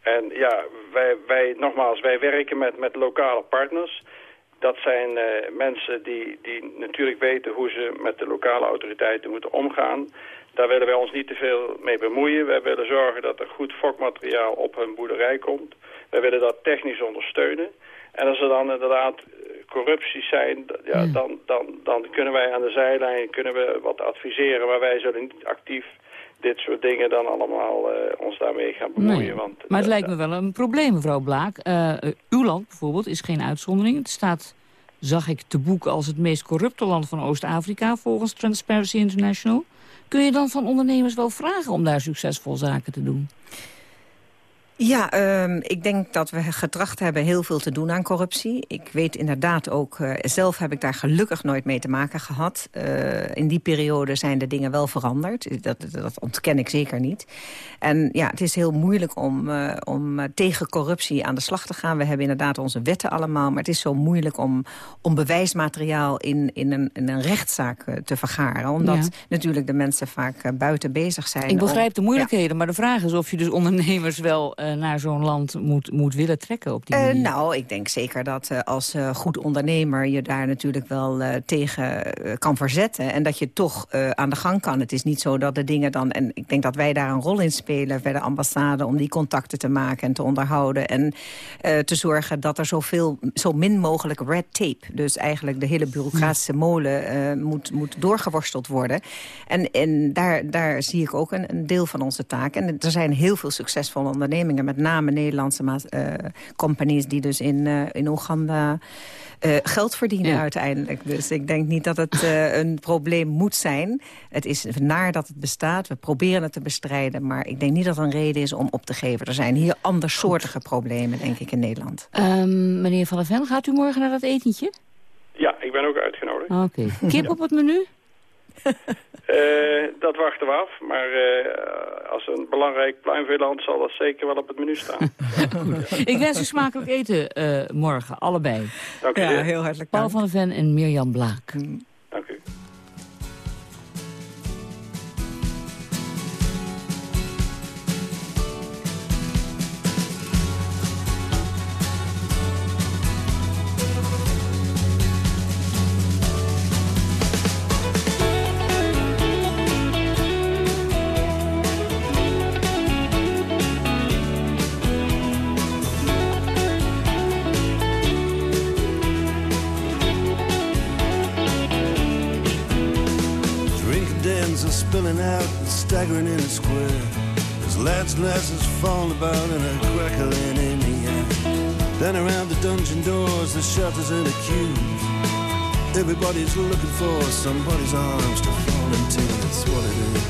En ja, wij, wij nogmaals, wij werken met, met lokale partners. Dat zijn eh, mensen die, die natuurlijk weten hoe ze met de lokale autoriteiten moeten omgaan. Daar willen wij ons niet te veel mee bemoeien. Wij willen zorgen dat er goed fokmateriaal op hun boerderij komt. Wij willen dat technisch ondersteunen. En als er dan inderdaad eh, corrupties zijn, ja, dan, dan, dan kunnen wij aan de zijlijn kunnen we wat adviseren. Maar wij zullen niet actief dit soort dingen dan allemaal eh, ons daarmee gaan bemoeien. Nee, Want maar het lijkt me wel een probleem, mevrouw Blaak. Eh, eh, uw land bijvoorbeeld is geen uitzondering. Het staat, zag ik, te boek als het meest corrupte land van Oost-Afrika... volgens Transparency International. Kun je dan van ondernemers wel vragen om daar succesvol zaken te doen? Ja, ehm, ik denk dat we getracht hebben heel veel te doen aan corruptie. Ik weet inderdaad ook, eh, zelf heb ik daar gelukkig nooit mee te maken gehad. Eh, in die periode zijn de dingen wel veranderd. Dat, dat ontken ik zeker niet. En ja, het is heel moeilijk om, eh, om tegen corruptie aan de slag te gaan. We hebben inderdaad onze wetten allemaal. Maar het is zo moeilijk om, om bewijsmateriaal in, in, een, in een rechtszaak te vergaren. Omdat Ja. natuurlijk de mensen vaak buiten bezig zijn. Ik begrijp om- de moeilijkheden, maar de vraag is of je dus ondernemers wel eh, naar zo'n land moet, moet willen trekken op die Eh, manier. nou, ik denk zeker dat eh, als goed ondernemer je daar natuurlijk wel tegen kan verzetten. En dat je toch aan de gang kan. Het is niet zo dat de dingen dan... En ik denk dat wij daar een rol in spelen bij de ambassade... om die contacten te maken en te onderhouden. En te zorgen dat er zoveel, zo min mogelijk red tape... dus eigenlijk de hele bureaucratische molen eh, moet, moet doorgeworsteld worden. En, en daar, daar zie ik ook een, een deel van onze taak. En er zijn heel veel succesvolle ondernemingen... met name Nederlandse eh, companies die dus in, eh, in Oeganda eh, geld verdienen uiteindelijk. Dus ik denk niet dat het eh, een probleem moet zijn. Het is naar dat het bestaat. We proberen het te bestrijden. Maar ik denk niet dat het een reden is om op te geven. Er zijn hier andersoortige problemen, denk ik, in Nederland. Ehm, meneer Van der Ven, gaat u morgen naar dat etentje? Ja, ik ben ook uitgenodigd. Oké. Kip op het menu? <laughs> Eh, dat wachten we af. Maar eh, als een belangrijk pluimveeland zal dat zeker wel op het menu staan. <laughs> Ik wens u smakelijk eten eh, morgen, allebei. Dank u Ja, heel hartelijk Paul van der Ven en Mirjam Blaak. And the queues. Everybody's looking for somebody's arms to fall into. That's what it is.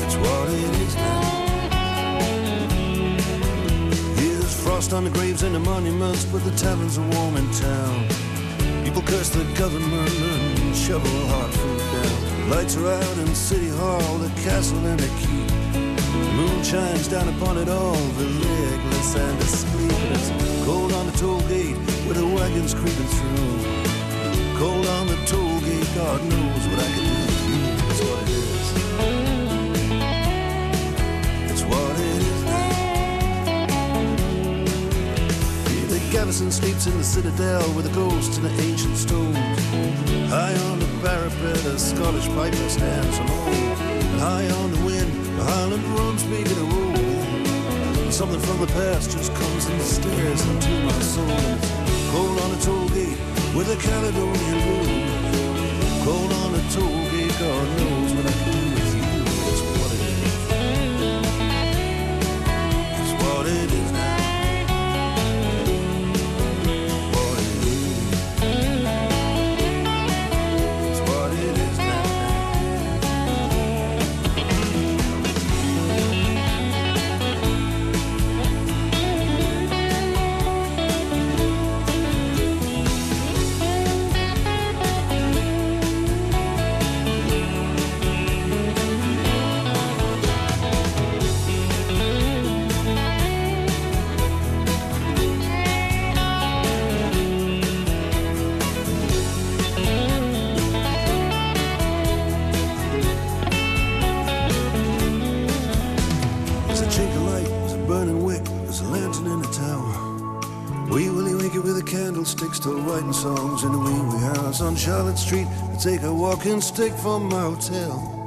That's what it is now. Here's frost on the graves and the monuments, but the taverns are warm in town. People curse the government and shovel hard food down. Lights are out in City Hall, the castle and the keep. The shines down upon it all, the legless and. And it's cold on the toll gate where the wagon's creeping through. Cold on the toll gate, God knows what I can do. That's what it is. It's what it is. The Gavison sleeps in the citadel with a ghost in the ancient stones. High on the parapet, a Scottish piper stands alone. High on the wind, the Highland drums begin to roll. Something from the past just comes and stares into my soul. Cold on the toll gate with a Caledonian moon. Cold on the toll gate, God knows Street. I take a walking stick from my hotel.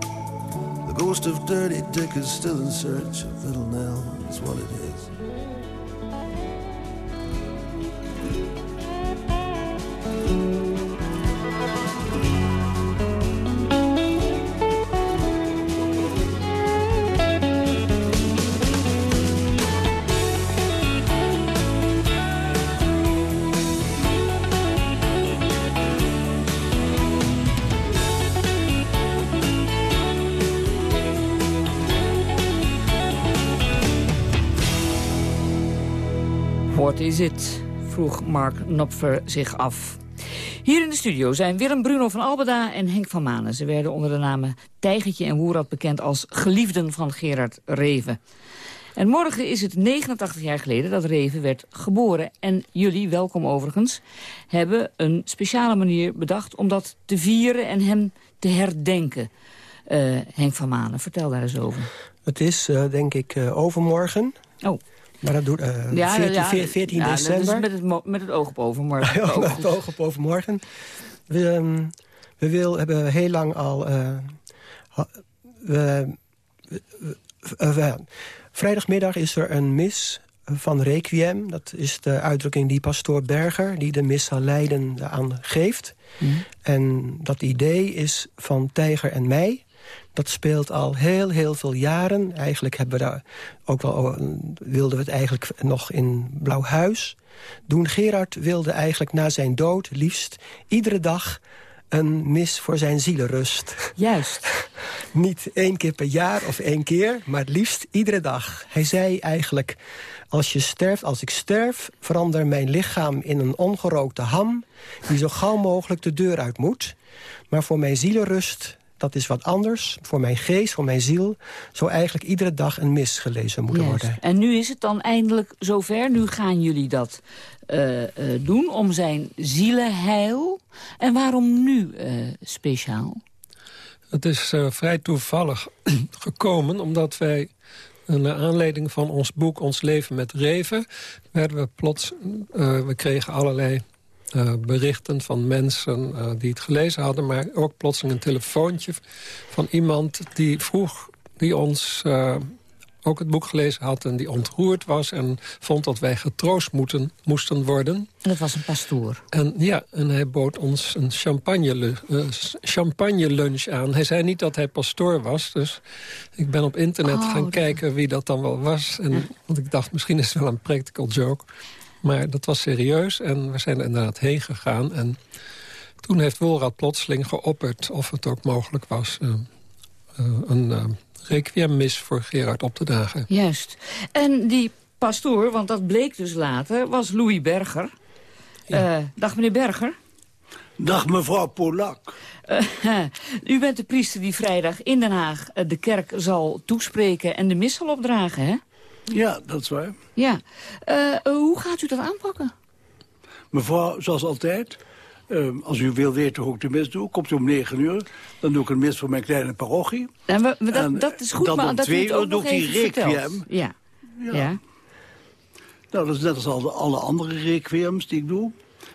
The ghost of Dirty Dick is still in search of Little Nell. That's what it is. Is it? vroeg Mark Knopfer zich af. Hier in de studio zijn Willem Bruno van Albeda en Henk van Manen. Ze werden onder de namen Tijgertje en Woerad bekend als geliefden van Gerard Reven. En morgen is het 89 jaar geleden dat Reven werd geboren. En jullie, welkom overigens, hebben een speciale manier bedacht... om dat te vieren en hem te herdenken. Eh, Henk van Manen, vertel daar eens over. Het is, eh, denk ik, eh, overmorgen. Oh. Maar dat doet eh 14, 14 ja, december. Dat is met het, mo- met het oog op overmorgen. <laughs> Ja, met het oog op overmorgen. We, ehm, we wil, hebben heel lang al... eh, we, we- we- vrijdagmiddag is er een mis van Requiem. Dat is de uitdrukking die pastoor Berger... die de mis zal leiden aan geeft. En dat idee is van Tijger en mij... Dat speelt al heel, heel veel jaren. Eigenlijk hebben we daar ook wel, over- wilden we het eigenlijk nog in Blauwhuis doen. Gerard wilde eigenlijk na zijn dood liefst iedere dag een mis voor zijn zielenrust. Juist. <laughs> Niet één keer per jaar of één keer, maar het liefst iedere dag. Hij zei eigenlijk, als je sterft, als ik sterf... verander mijn lichaam in een ongerookte ham... die zo gauw mogelijk de deur uit moet. Maar voor mijn zielenrust, dat is wat anders. Voor mijn geest, voor mijn ziel... zou eigenlijk iedere dag een mis gelezen moeten Juist. worden. En nu is het dan eindelijk zover. Nu gaan jullie dat eh, eh, doen om zijn zielenheil. En waarom nu eh, speciaal? Het is eh, vrij toevallig <clears throat> gekomen, omdat wij... Naar aanleiding van ons boek Ons Leven met Reven... werden we plots... eh, we kregen allerlei eh, berichten van mensen eh, die het gelezen hadden... maar ook plotseling een telefoontje van iemand die vroeg... die ons eh, ook het boek gelezen had en die ontroerd was... en vond dat wij getroost moeten, moesten worden. En dat was een pastoor. En ja, en hij bood ons een champagne, champagne lunch aan. Hij zei niet dat hij pastoor was, dus ik ben op internet Oh, gaan dat- kijken wie dat dan wel was. En, Want ik dacht, misschien is het wel een practical joke. Maar dat was serieus en we zijn er inderdaad heen gegaan. En toen heeft Wolrad plotseling geopperd of het ook mogelijk was... eh, eh, een eh requiemmis voor Gerard op te dagen. Juist. En die pastoor, want dat bleek dus later, was Louis Berger. Eh, dag meneer Berger. Dag mevrouw Polak. Uh, <laughs> u bent de priester die vrijdag in Den Haag uh, de kerk zal toespreken en de mis zal opdragen, hè? Ja, dat is waar. Ja. Uh, hoe gaat u dat aanpakken? Mevrouw, zoals altijd, als u wil weten hoe ik de mis doe, komt u om negen uur. Dan doe ik een mis voor mijn kleine parochie. We, dat, en dat, is goed, dan maar om dat twee uur doe ik die requiem. Ja. ja. ja. Nou, dat is net als alle, alle andere requiems die ik doe.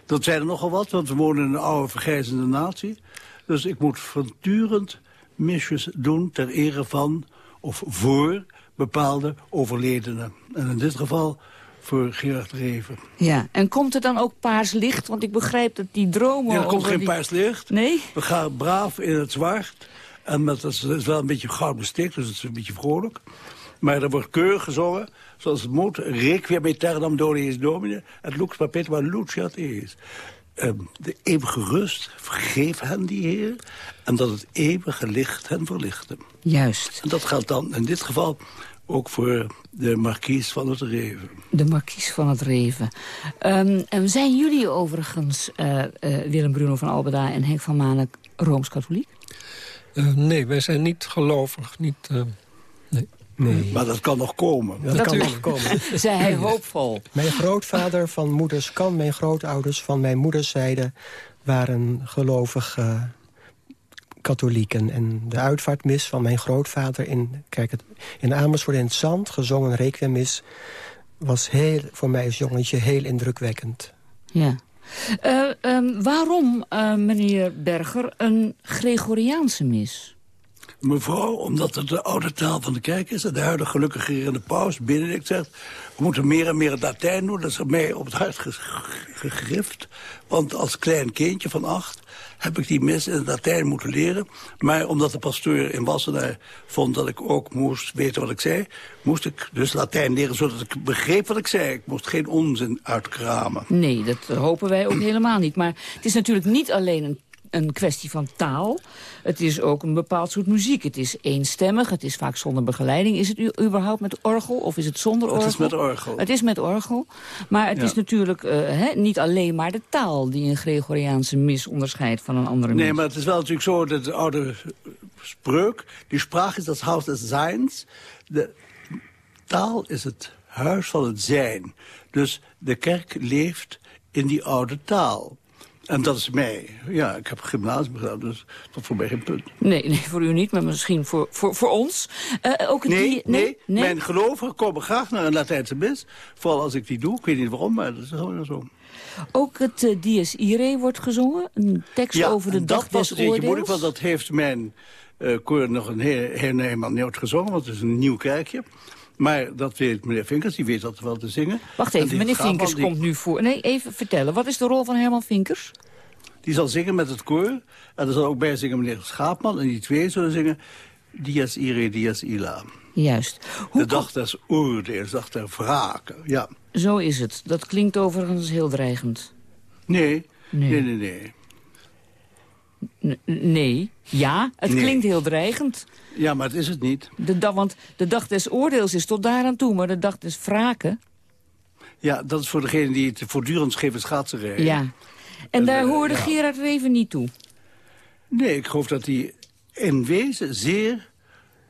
Dat zijn er nogal wat, want we wonen in een oude vergrijzende natie. Dus ik moet voortdurend misjes doen ter ere van of voor bepaalde overledenen. En in dit geval voor Gerard Reven. Ja, en komt er dan ook paars licht? Want ik begrijp dat die dromen... Ja, er komt geen die... paars licht. Nee? We gaan braaf in het zwart. En met, dat is wel een beetje goud bestikt, dus het is een beetje vrolijk. Maar er wordt keurig gezongen, zoals het moet. Requiem aeternam Donis Domine, et lux perpetua luciat is. Um, de eeuwige rust, vergeef hen die Heer... en dat het eeuwige licht hen verlichten. Juist. En dat geldt dan in dit geval ook voor de markies van het Reven. De markies van het Reven. Um, en zijn jullie overigens, uh, uh, Willem Bruno van Albeda en Henk van Manen, Rooms-Katholiek? Uh, nee, wij zijn niet gelovig, niet... nee. Nee. Maar dat kan nog komen. Dat, dat kan nog komen. <laughs> Zei hij hoopvol. Mijn grootvader van moeders kan, mijn grootouders van mijn moederszijde... waren gelovig uh, katholieken. En de uitvaartmis van mijn grootvader in, kijk, het, in Amersfoort in het Zand... gezongen requiemmis, was heel, voor mij als jongetje heel indrukwekkend. Ja. Uh, um, waarom, uh, meneer Berger, een Gregoriaanse mis? Mevrouw, omdat het de oude taal van de kerk is... en de huidige in de paus, Benedict zegt... we moeten meer en meer het Latijn doen. Dat is mij op het hart gegrift. Want als klein kindje van acht heb ik die mis in het Latijn moeten leren. Maar omdat de pastoor in Wassenaar vond dat ik ook moest weten wat ik zei... moest ik dus Latijn leren zodat ik begreep wat ik zei. Ik moest geen onzin uitkramen. Nee, dat hopen wij ook helemaal niet. Maar het is natuurlijk niet alleen een een kwestie van taal. Het is ook een bepaald soort muziek. Het is eenstemmig, het is vaak zonder begeleiding. Is het u überhaupt met orgel of is het zonder orgel? Het is met orgel. Het is met orgel. Maar het Ja. is natuurlijk uh, hè, niet alleen maar de taal... die een Gregoriaanse mis onderscheidt van een andere mis. Nee, maar het is wel natuurlijk zo dat de oude spreuk... die spraak is het huis des zijns. De taal is het huis van het zijn. Dus de kerk leeft in die oude taal. En dat is mij. Ja, ik heb gymnasium gedaan, dus dat voor mij geen punt. Nee, nee, voor u niet, maar misschien voor, voor, voor ons. Uh, ook Nee, die, nee, mijn gelovigen komen graag naar een Latijnse mis. Vooral als ik die doe. Ik weet niet waarom, maar dat is gewoon zo. Ook het uh, Dies Irae wordt gezongen. Een tekst Ja, over de dag dat was des een beetje oordeels. moeilijk, want dat heeft mijn uh, koor nog een heel, helemaal nooit gezongen. Want het is een nieuw kerkje. Maar dat weet meneer Vinkers, die weet dat wel te zingen. Wacht En even, meneer Vinkers die- komt nu voor. Nee, even vertellen. Wat is de rol van Herman Vinkers? Die zal zingen met het koor. En er zal ook bij zingen meneer Schaapman. En die twee zullen zingen Dies Irae, Dies Ila. Juist. de dag des oordeels, de dag der wraken. Ja. Zo is het. Dat klinkt overigens heel dreigend. Nee, Nee. nee, nee, nee. N- nee. Ja, het Nee. klinkt heel dreigend. Ja, maar het is het niet. De da want de dag des oordeels is tot daaraan toe, maar de dag des wraken... Ja, dat is voor degene die het voortdurend scheven schaatsen rijden. Ja. En daar eh, hoorde ja. Gerard Reven niet toe. Nee, ik geloof dat hij in wezen zeer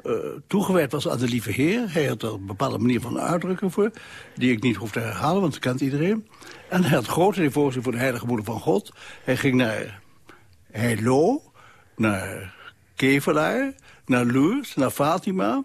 eh, toegewijd was aan de lieve heer. Hij had er een bepaalde manier van uitdrukken voor... die ik niet hoef te herhalen, want dat kent iedereen. En hij had grote devotie voor de heilige moeder van God. Hij ging naar Heilo, naar Kevelaar, naar Lourdes, naar Fatima...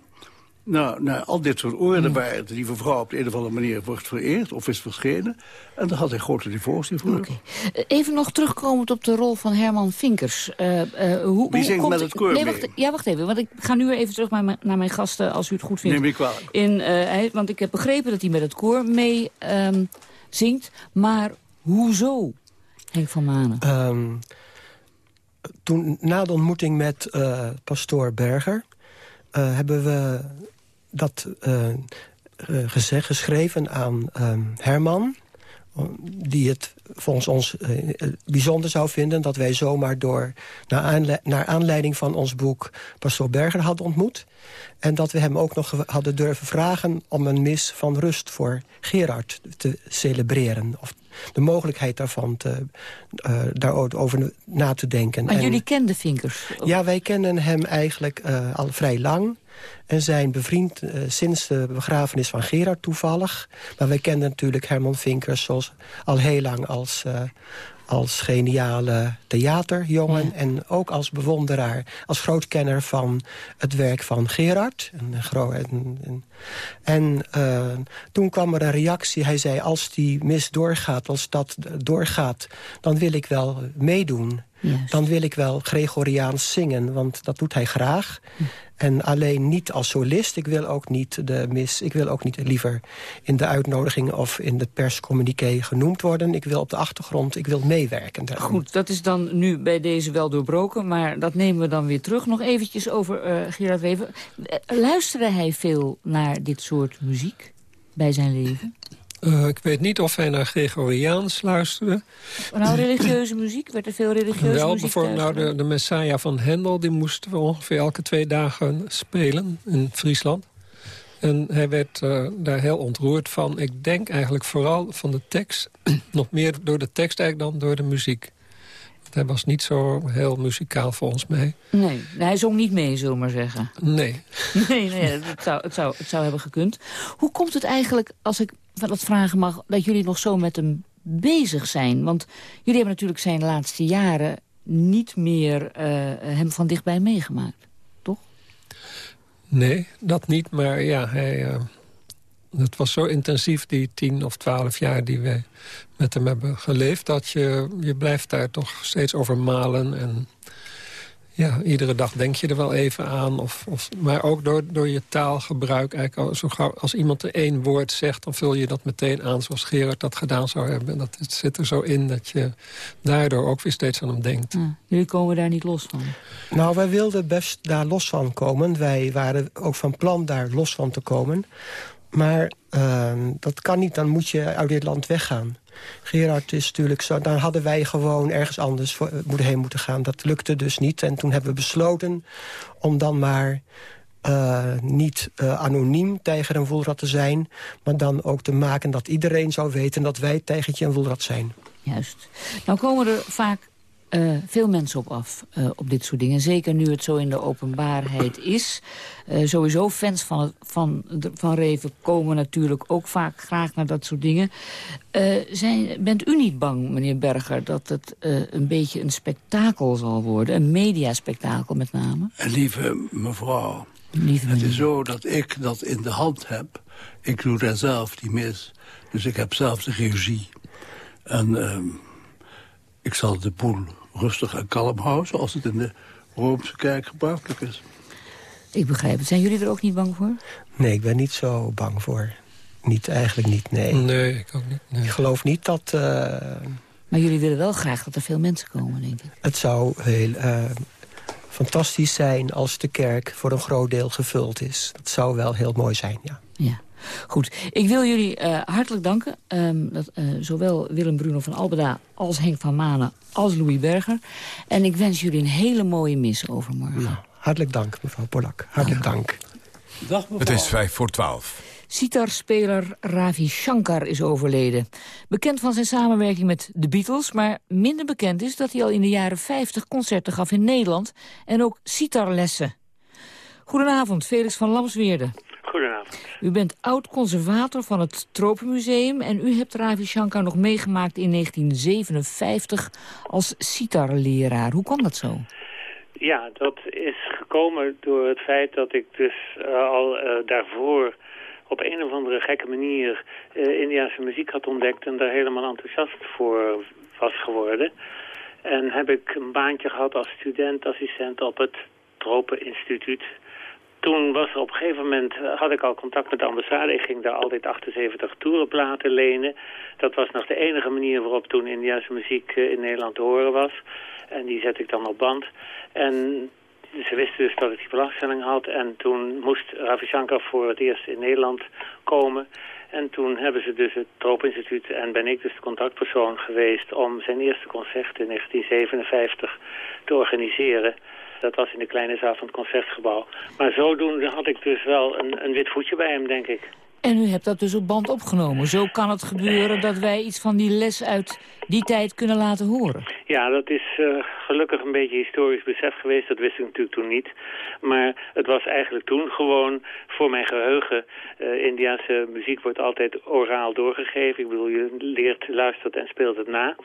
Nou, naar al dit soort oorden waar de lieve vrouw op de een of andere manier wordt vereerd of is verschenen. En daar had hij grote devotie voor. Eh, Even nog terugkomend op de rol van Herman Vinkers. Eh, eh, hoe, Die hoe zingt komt met het koor nee, wacht, Ja, wacht even, want ik ga nu even terug naar mijn, naar mijn gasten, als u het goed vindt. Neem ik kwalijk. In, eh, hij, want ik heb begrepen dat hij met het koor mee ehm, zingt. Maar hoezo, Henk van Manen? Ehm, toen, na de ontmoeting met eh, pastoor Berger... eh, hebben we dat eh, gezegd, geschreven aan ehm, Herman... die het volgens ons eh, eh, bijzonder zou vinden... dat wij zomaar door, naar, aanle- naar aanleiding van ons boek... pastoor Berger hadden ontmoet. En dat we hem ook nog hadden durven vragen... om een mis van rust voor Gerard te celebreren of de mogelijkheid daarvan te, uh, daarover na te denken. Maar jullie kenden Vinkers? Ja, wij kennen hem eigenlijk uh, al vrij lang. En zijn bevriend uh, sinds de begrafenis van Gerard toevallig. Maar wij kenden natuurlijk Herman Vinkers zoals al heel lang als als geniale theaterjongen... en ook als bewonderaar, als grootkenner van het werk van Gerard. En, en, en, en uh, toen kwam er een reactie. Hij zei, als die mis doorgaat, als dat doorgaat... dan wil ik wel meedoen. Dan wil ik wel Gregoriaans zingen, want dat doet hij graag. Hm. En alleen niet als solist. Ik wil ook niet de mis. Ik wil ook niet liever in de uitnodiging of in de perscommuniqué genoemd worden. Ik wil op de achtergrond, ik wil meewerken. Goed, dat is dan nu bij deze wel doorbroken. Maar dat nemen we dan weer terug. Nog eventjes over uh, Gerard Wever. Eh, luisterde hij veel naar dit soort muziek bij zijn leven? Uh, ik weet niet of hij naar Gregoriaans luisterde. Nou, religieuze muziek? Werd er veel religieuze Wel, muziek bijvoorbeeld nou, de, de Messiah van Hendel... die moesten we ongeveer elke twee dagen spelen in Friesland. En hij werd uh, daar heel ontroerd van. Ik denk eigenlijk vooral van de tekst. <clears throat> nog meer door de tekst eigenlijk dan door de muziek. Hij was niet zo heel muzikaal volgens mij. Nee, hij zong niet mee, zullen we maar zeggen. Nee. <laughs> nee, nee het, zou, het, zou, het zou hebben gekund. Hoe komt het eigenlijk, als ik dat vragen mag... dat jullie nog zo met hem bezig zijn? Want jullie hebben natuurlijk zijn laatste jaren... niet meer uh, hem van dichtbij meegemaakt, toch? Nee, dat niet. Maar ja, hij... Uh, het was zo intensief, die tien of twaalf jaar die wij met hem hebben geleefd... dat je, je blijft daar toch steeds over malen. En ja, iedere dag denk je er wel even aan. Of, of, maar ook door, door je taalgebruik. Eigenlijk zo gauw, als iemand er één woord zegt, dan vul je dat meteen aan... zoals Gerard dat gedaan zou hebben. Dat, het zit er zo in dat je daardoor ook weer steeds aan hem denkt. jullie komen daar niet los van? Nou, wij wilden best daar los van komen. Wij waren ook van plan daar los van te komen. Maar uh, dat kan niet, dan moet je uit dit land weggaan. Gerard is natuurlijk zo... Dan hadden wij gewoon ergens anders voor, moeten heen moeten gaan. Dat lukte dus niet. En toen hebben we besloten om dan maar... Uh, niet uh, anoniem tijger en voelrad te zijn... maar dan ook te maken dat iedereen zou weten... dat wij tijgertje en voelrad zijn. Juist. Nou komen er vaak uh, veel mensen op af uh, op dit soort dingen. Zeker nu het zo in de openbaarheid is. Uh, sowieso fans van, het, van, van Reven komen natuurlijk ook vaak graag naar dat soort dingen. zijn, bent u niet bang, meneer Berger, dat het een beetje een spektakel zal worden? Een mediaspektakel met name? Lieve mevrouw, Lieve het is zo dat ik dat in de hand heb. Ik doe daar zelf die mis. Dus ik heb zelf de regie. En ehm, ik zal de boel rustig en kalm houden... zoals het in de Roomse kerk gebruikelijk is. Ik begrijp het. Zijn jullie er ook niet bang voor? Nee, ik ben niet zo bang voor. Niet, eigenlijk niet, nee. Nee, ik ook niet. Nee. Ik geloof niet dat... Uh... Maar jullie willen wel graag dat er veel mensen komen, denk ik. Het zou heel uh, fantastisch zijn als de kerk voor een groot deel gevuld is. Dat zou wel heel mooi zijn, ja. Ja. Goed, ik wil jullie uh, hartelijk danken. Um, dat, uh, zowel Willem Bruno van Albeda als Henk van Manen als Louis Berger. En ik wens jullie een hele mooie mis overmorgen. Nou, hartelijk dank, mevrouw Polak. Hartelijk dank. Dag, Het is vijf voor twaalf. Sitar-speler Ravi Shankar is overleden. Bekend van zijn samenwerking met de Beatles... maar minder bekend is dat hij al in de jaren 50 concerten gaf in Nederland... en ook sitarlessen. Goedenavond, Felix van Lamsweerde. Goedenavond. U bent oud-conservator van het Tropenmuseum... en u hebt Ravi Shankar nog meegemaakt in 1957 als sitarleraar. Hoe kwam dat zo? Ja, dat is gekomen door het feit dat ik dus uh, al uh, daarvoor op een of andere gekke manier uh, Indiase muziek had ontdekt en daar helemaal enthousiast voor was geworden. En heb ik een baantje gehad als studentassistent op het Tropeninstituut toen was op een gegeven moment, eh, had ik al contact met de ambassade. Ik ging daar altijd 78 toerenplaten lenen. Dat was nog de enige manier waarop toen Indiase muziek eh, in Nederland te horen was. En die zette ik dan op band. En ze wisten dus dat ik die belangstelling had. En toen moest Ravi Shankar voor het eerst in Nederland komen. En toen hebben ze dus het Troopinstituut en ben ik dus de contactpersoon geweest... om zijn eerste concert in 1957 te organiseren. Dat was in de kleine zaal van het Concertgebouw. Maar zodoende had ik dus wel een, een wit voetje bij hem, denk ik. En u hebt dat dus op band opgenomen. Zo kan het gebeuren dat wij iets van die les uit die tijd kunnen laten horen. Ja, dat is uh, gelukkig een beetje historisch besef geweest. Dat wist ik natuurlijk toen niet. Maar het was eigenlijk toen gewoon voor mijn geheugen... Uh, Indiase muziek wordt altijd oraal doorgegeven. Ik bedoel, je leert, luistert en speelt het na.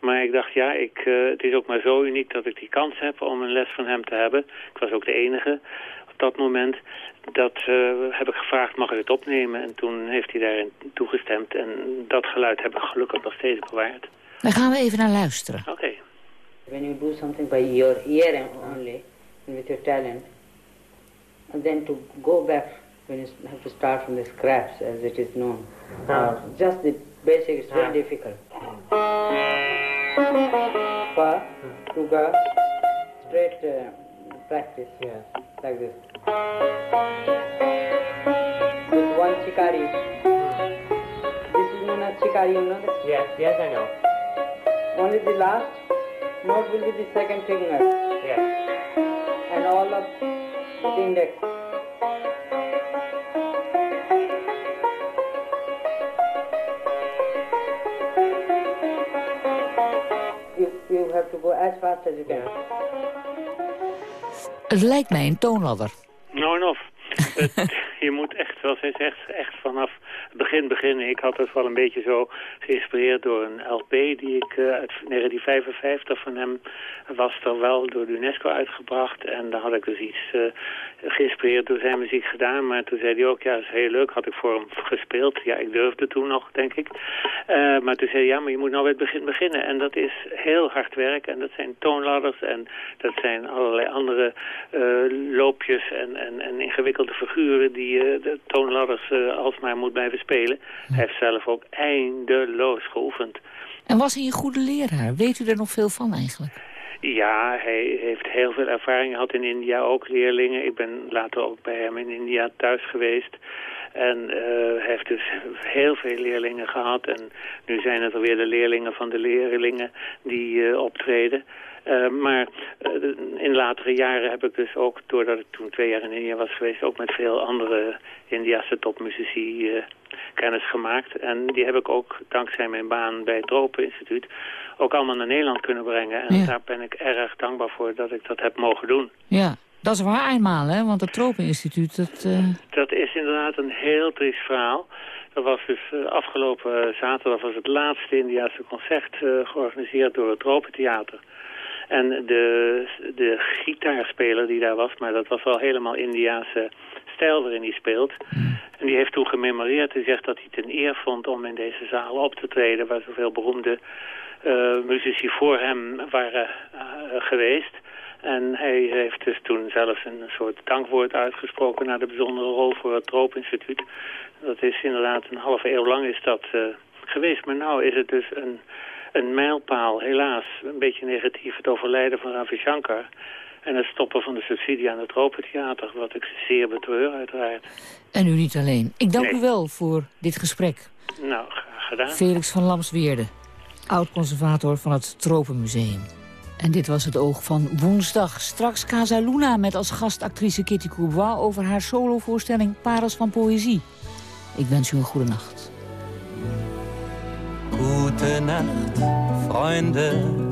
Maar ik dacht, ja, ik, uh, het is ook maar zo uniek dat ik die kans heb om een les van hem te hebben. Ik was ook de enige dat moment. Dat uh, heb ik gevraagd, mag ik het opnemen? En toen heeft hij daarin toegestemd. En dat geluid heb ik gelukkig nog steeds bewaard. Daar gaan we even naar luisteren. Oké. Okay. When you do something by your ear only, and with your talent, and then to go back when you have to start from the scratch, as it is known, uh, just the basic is very difficult. Pa, to go, straight uh, practice, yes. like this. With one chikari. This is known as chikari, you know that? Yes, yes, I know. Only the last note will be the second finger. Yes. And all of the index. You, you have to go as fast as you can. Het lijkt mij een toonladder. Nou en of. je moet echt, zoals hij zegt, echt vanaf het begin beginnen. Ik had het wel een beetje zo geïnspireerd door een LP die ik uh, uit 1955 van hem was er wel door de UNESCO uitgebracht. En daar had ik dus iets uh, geïnspireerd door zijn muziek gedaan. Maar toen zei hij ook, ja, dat is heel leuk. Had ik voor hem gespeeld. Ja, ik durfde toen nog, denk ik. Uh, maar toen zei hij, ja, maar je moet nou bij het begin beginnen. En dat is heel hard werk. En dat zijn toonladders en dat zijn allerlei andere loopjes en, en, en ingewikkelde figuren die de toonladders alsmaar moet blijven spelen. Hij heeft zelf ook eindeloos geoefend. En was hij een goede leraar? Weet u er nog veel van eigenlijk? Ja, hij heeft heel veel ervaring gehad in India, ook leerlingen. Ik ben later ook bij hem in India thuis geweest. En uh, hij heeft dus heel veel leerlingen gehad. En nu zijn het alweer de leerlingen van de leerlingen die uh, optreden. Uh, maar in latere jaren heb ik dus ook, doordat ik toen twee jaar in India was geweest... ook met veel andere Indiase topmuzici kennis gemaakt. En die heb ik ook, dankzij mijn baan bij het Tropeninstituut... ook allemaal naar Nederland kunnen brengen. En ja. daar ben ik erg dankbaar voor dat ik dat heb mogen doen. Ja, dat is waar eenmaal, hè? Want het Tropeninstituut, dat... Dat is inderdaad een heel triest verhaal. Dat was dus uh, afgelopen zaterdag was het laatste Indiase concert uh, georganiseerd door het Tropentheater. En de, de gitaarspeler die daar was, maar dat was wel helemaal Indiase stijl waarin hij speelt. En die heeft toen gememoreerd en zegt dat hij het een eer vond om in deze zaal op te treden... waar zoveel beroemde uh, muzici voor hem waren uh, geweest. En hij heeft dus toen zelfs een soort dankwoord uitgesproken... naar de bijzondere rol voor het Troopinstituut. Dat is inderdaad een halve eeuw lang is dat uh, geweest. Maar nou is het dus een een mijlpaal, helaas, een beetje negatief, het overlijden van Ravi Shankar. En het stoppen van de subsidie aan het Tropentheater, wat ik zeer betreur uiteraard. En u niet alleen. Ik dank nee. u wel voor dit gesprek. Nou, graag gedaan. Felix van Lamsweerde, oud-conservator van het Tropenmuseum. En dit was het oog van woensdag. Straks Casa Luna met als gastactrice Kitty Courbois... over haar solovoorstelling Parels van Poëzie. Ik wens u een goede nacht. Gute Nacht, Freunde.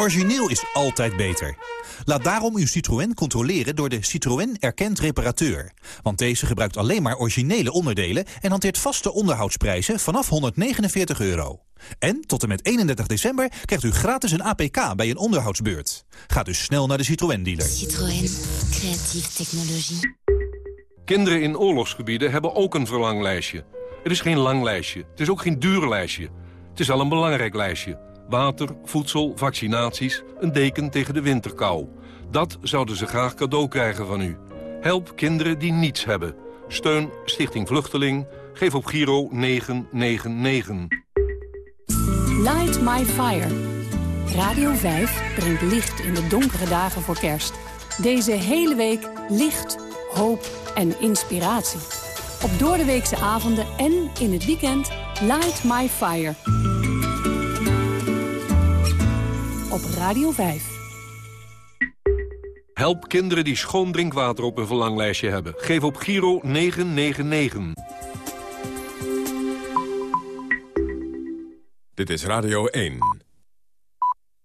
Origineel is altijd beter. Laat daarom uw Citroën controleren door de Citroën Erkend Reparateur. Want deze gebruikt alleen maar originele onderdelen... en hanteert vaste onderhoudsprijzen vanaf 149 euro. En tot en met 31 december krijgt u gratis een APK bij een onderhoudsbeurt. Ga dus snel naar de Citroën-dealer. Citroën. Creatieve technologie. Kinderen in oorlogsgebieden hebben ook een verlanglijstje. Het is geen lang lijstje. Het is ook geen duur lijstje. Het is al een belangrijk lijstje. Water, voedsel, vaccinaties, een deken tegen de winterkou. Dat zouden ze graag cadeau krijgen van u. Help kinderen die niets hebben. Steun Stichting Vluchteling. Geef op Giro 999. Light My Fire. Radio 5 brengt licht in de donkere dagen voor kerst. Deze hele week licht, hoop en inspiratie. Op doordeweekse avonden en in het weekend Light My Fire. Op Radio 5. Help kinderen die schoon drinkwater op een verlanglijstje hebben. Geef op Giro 999. Dit is Radio 1.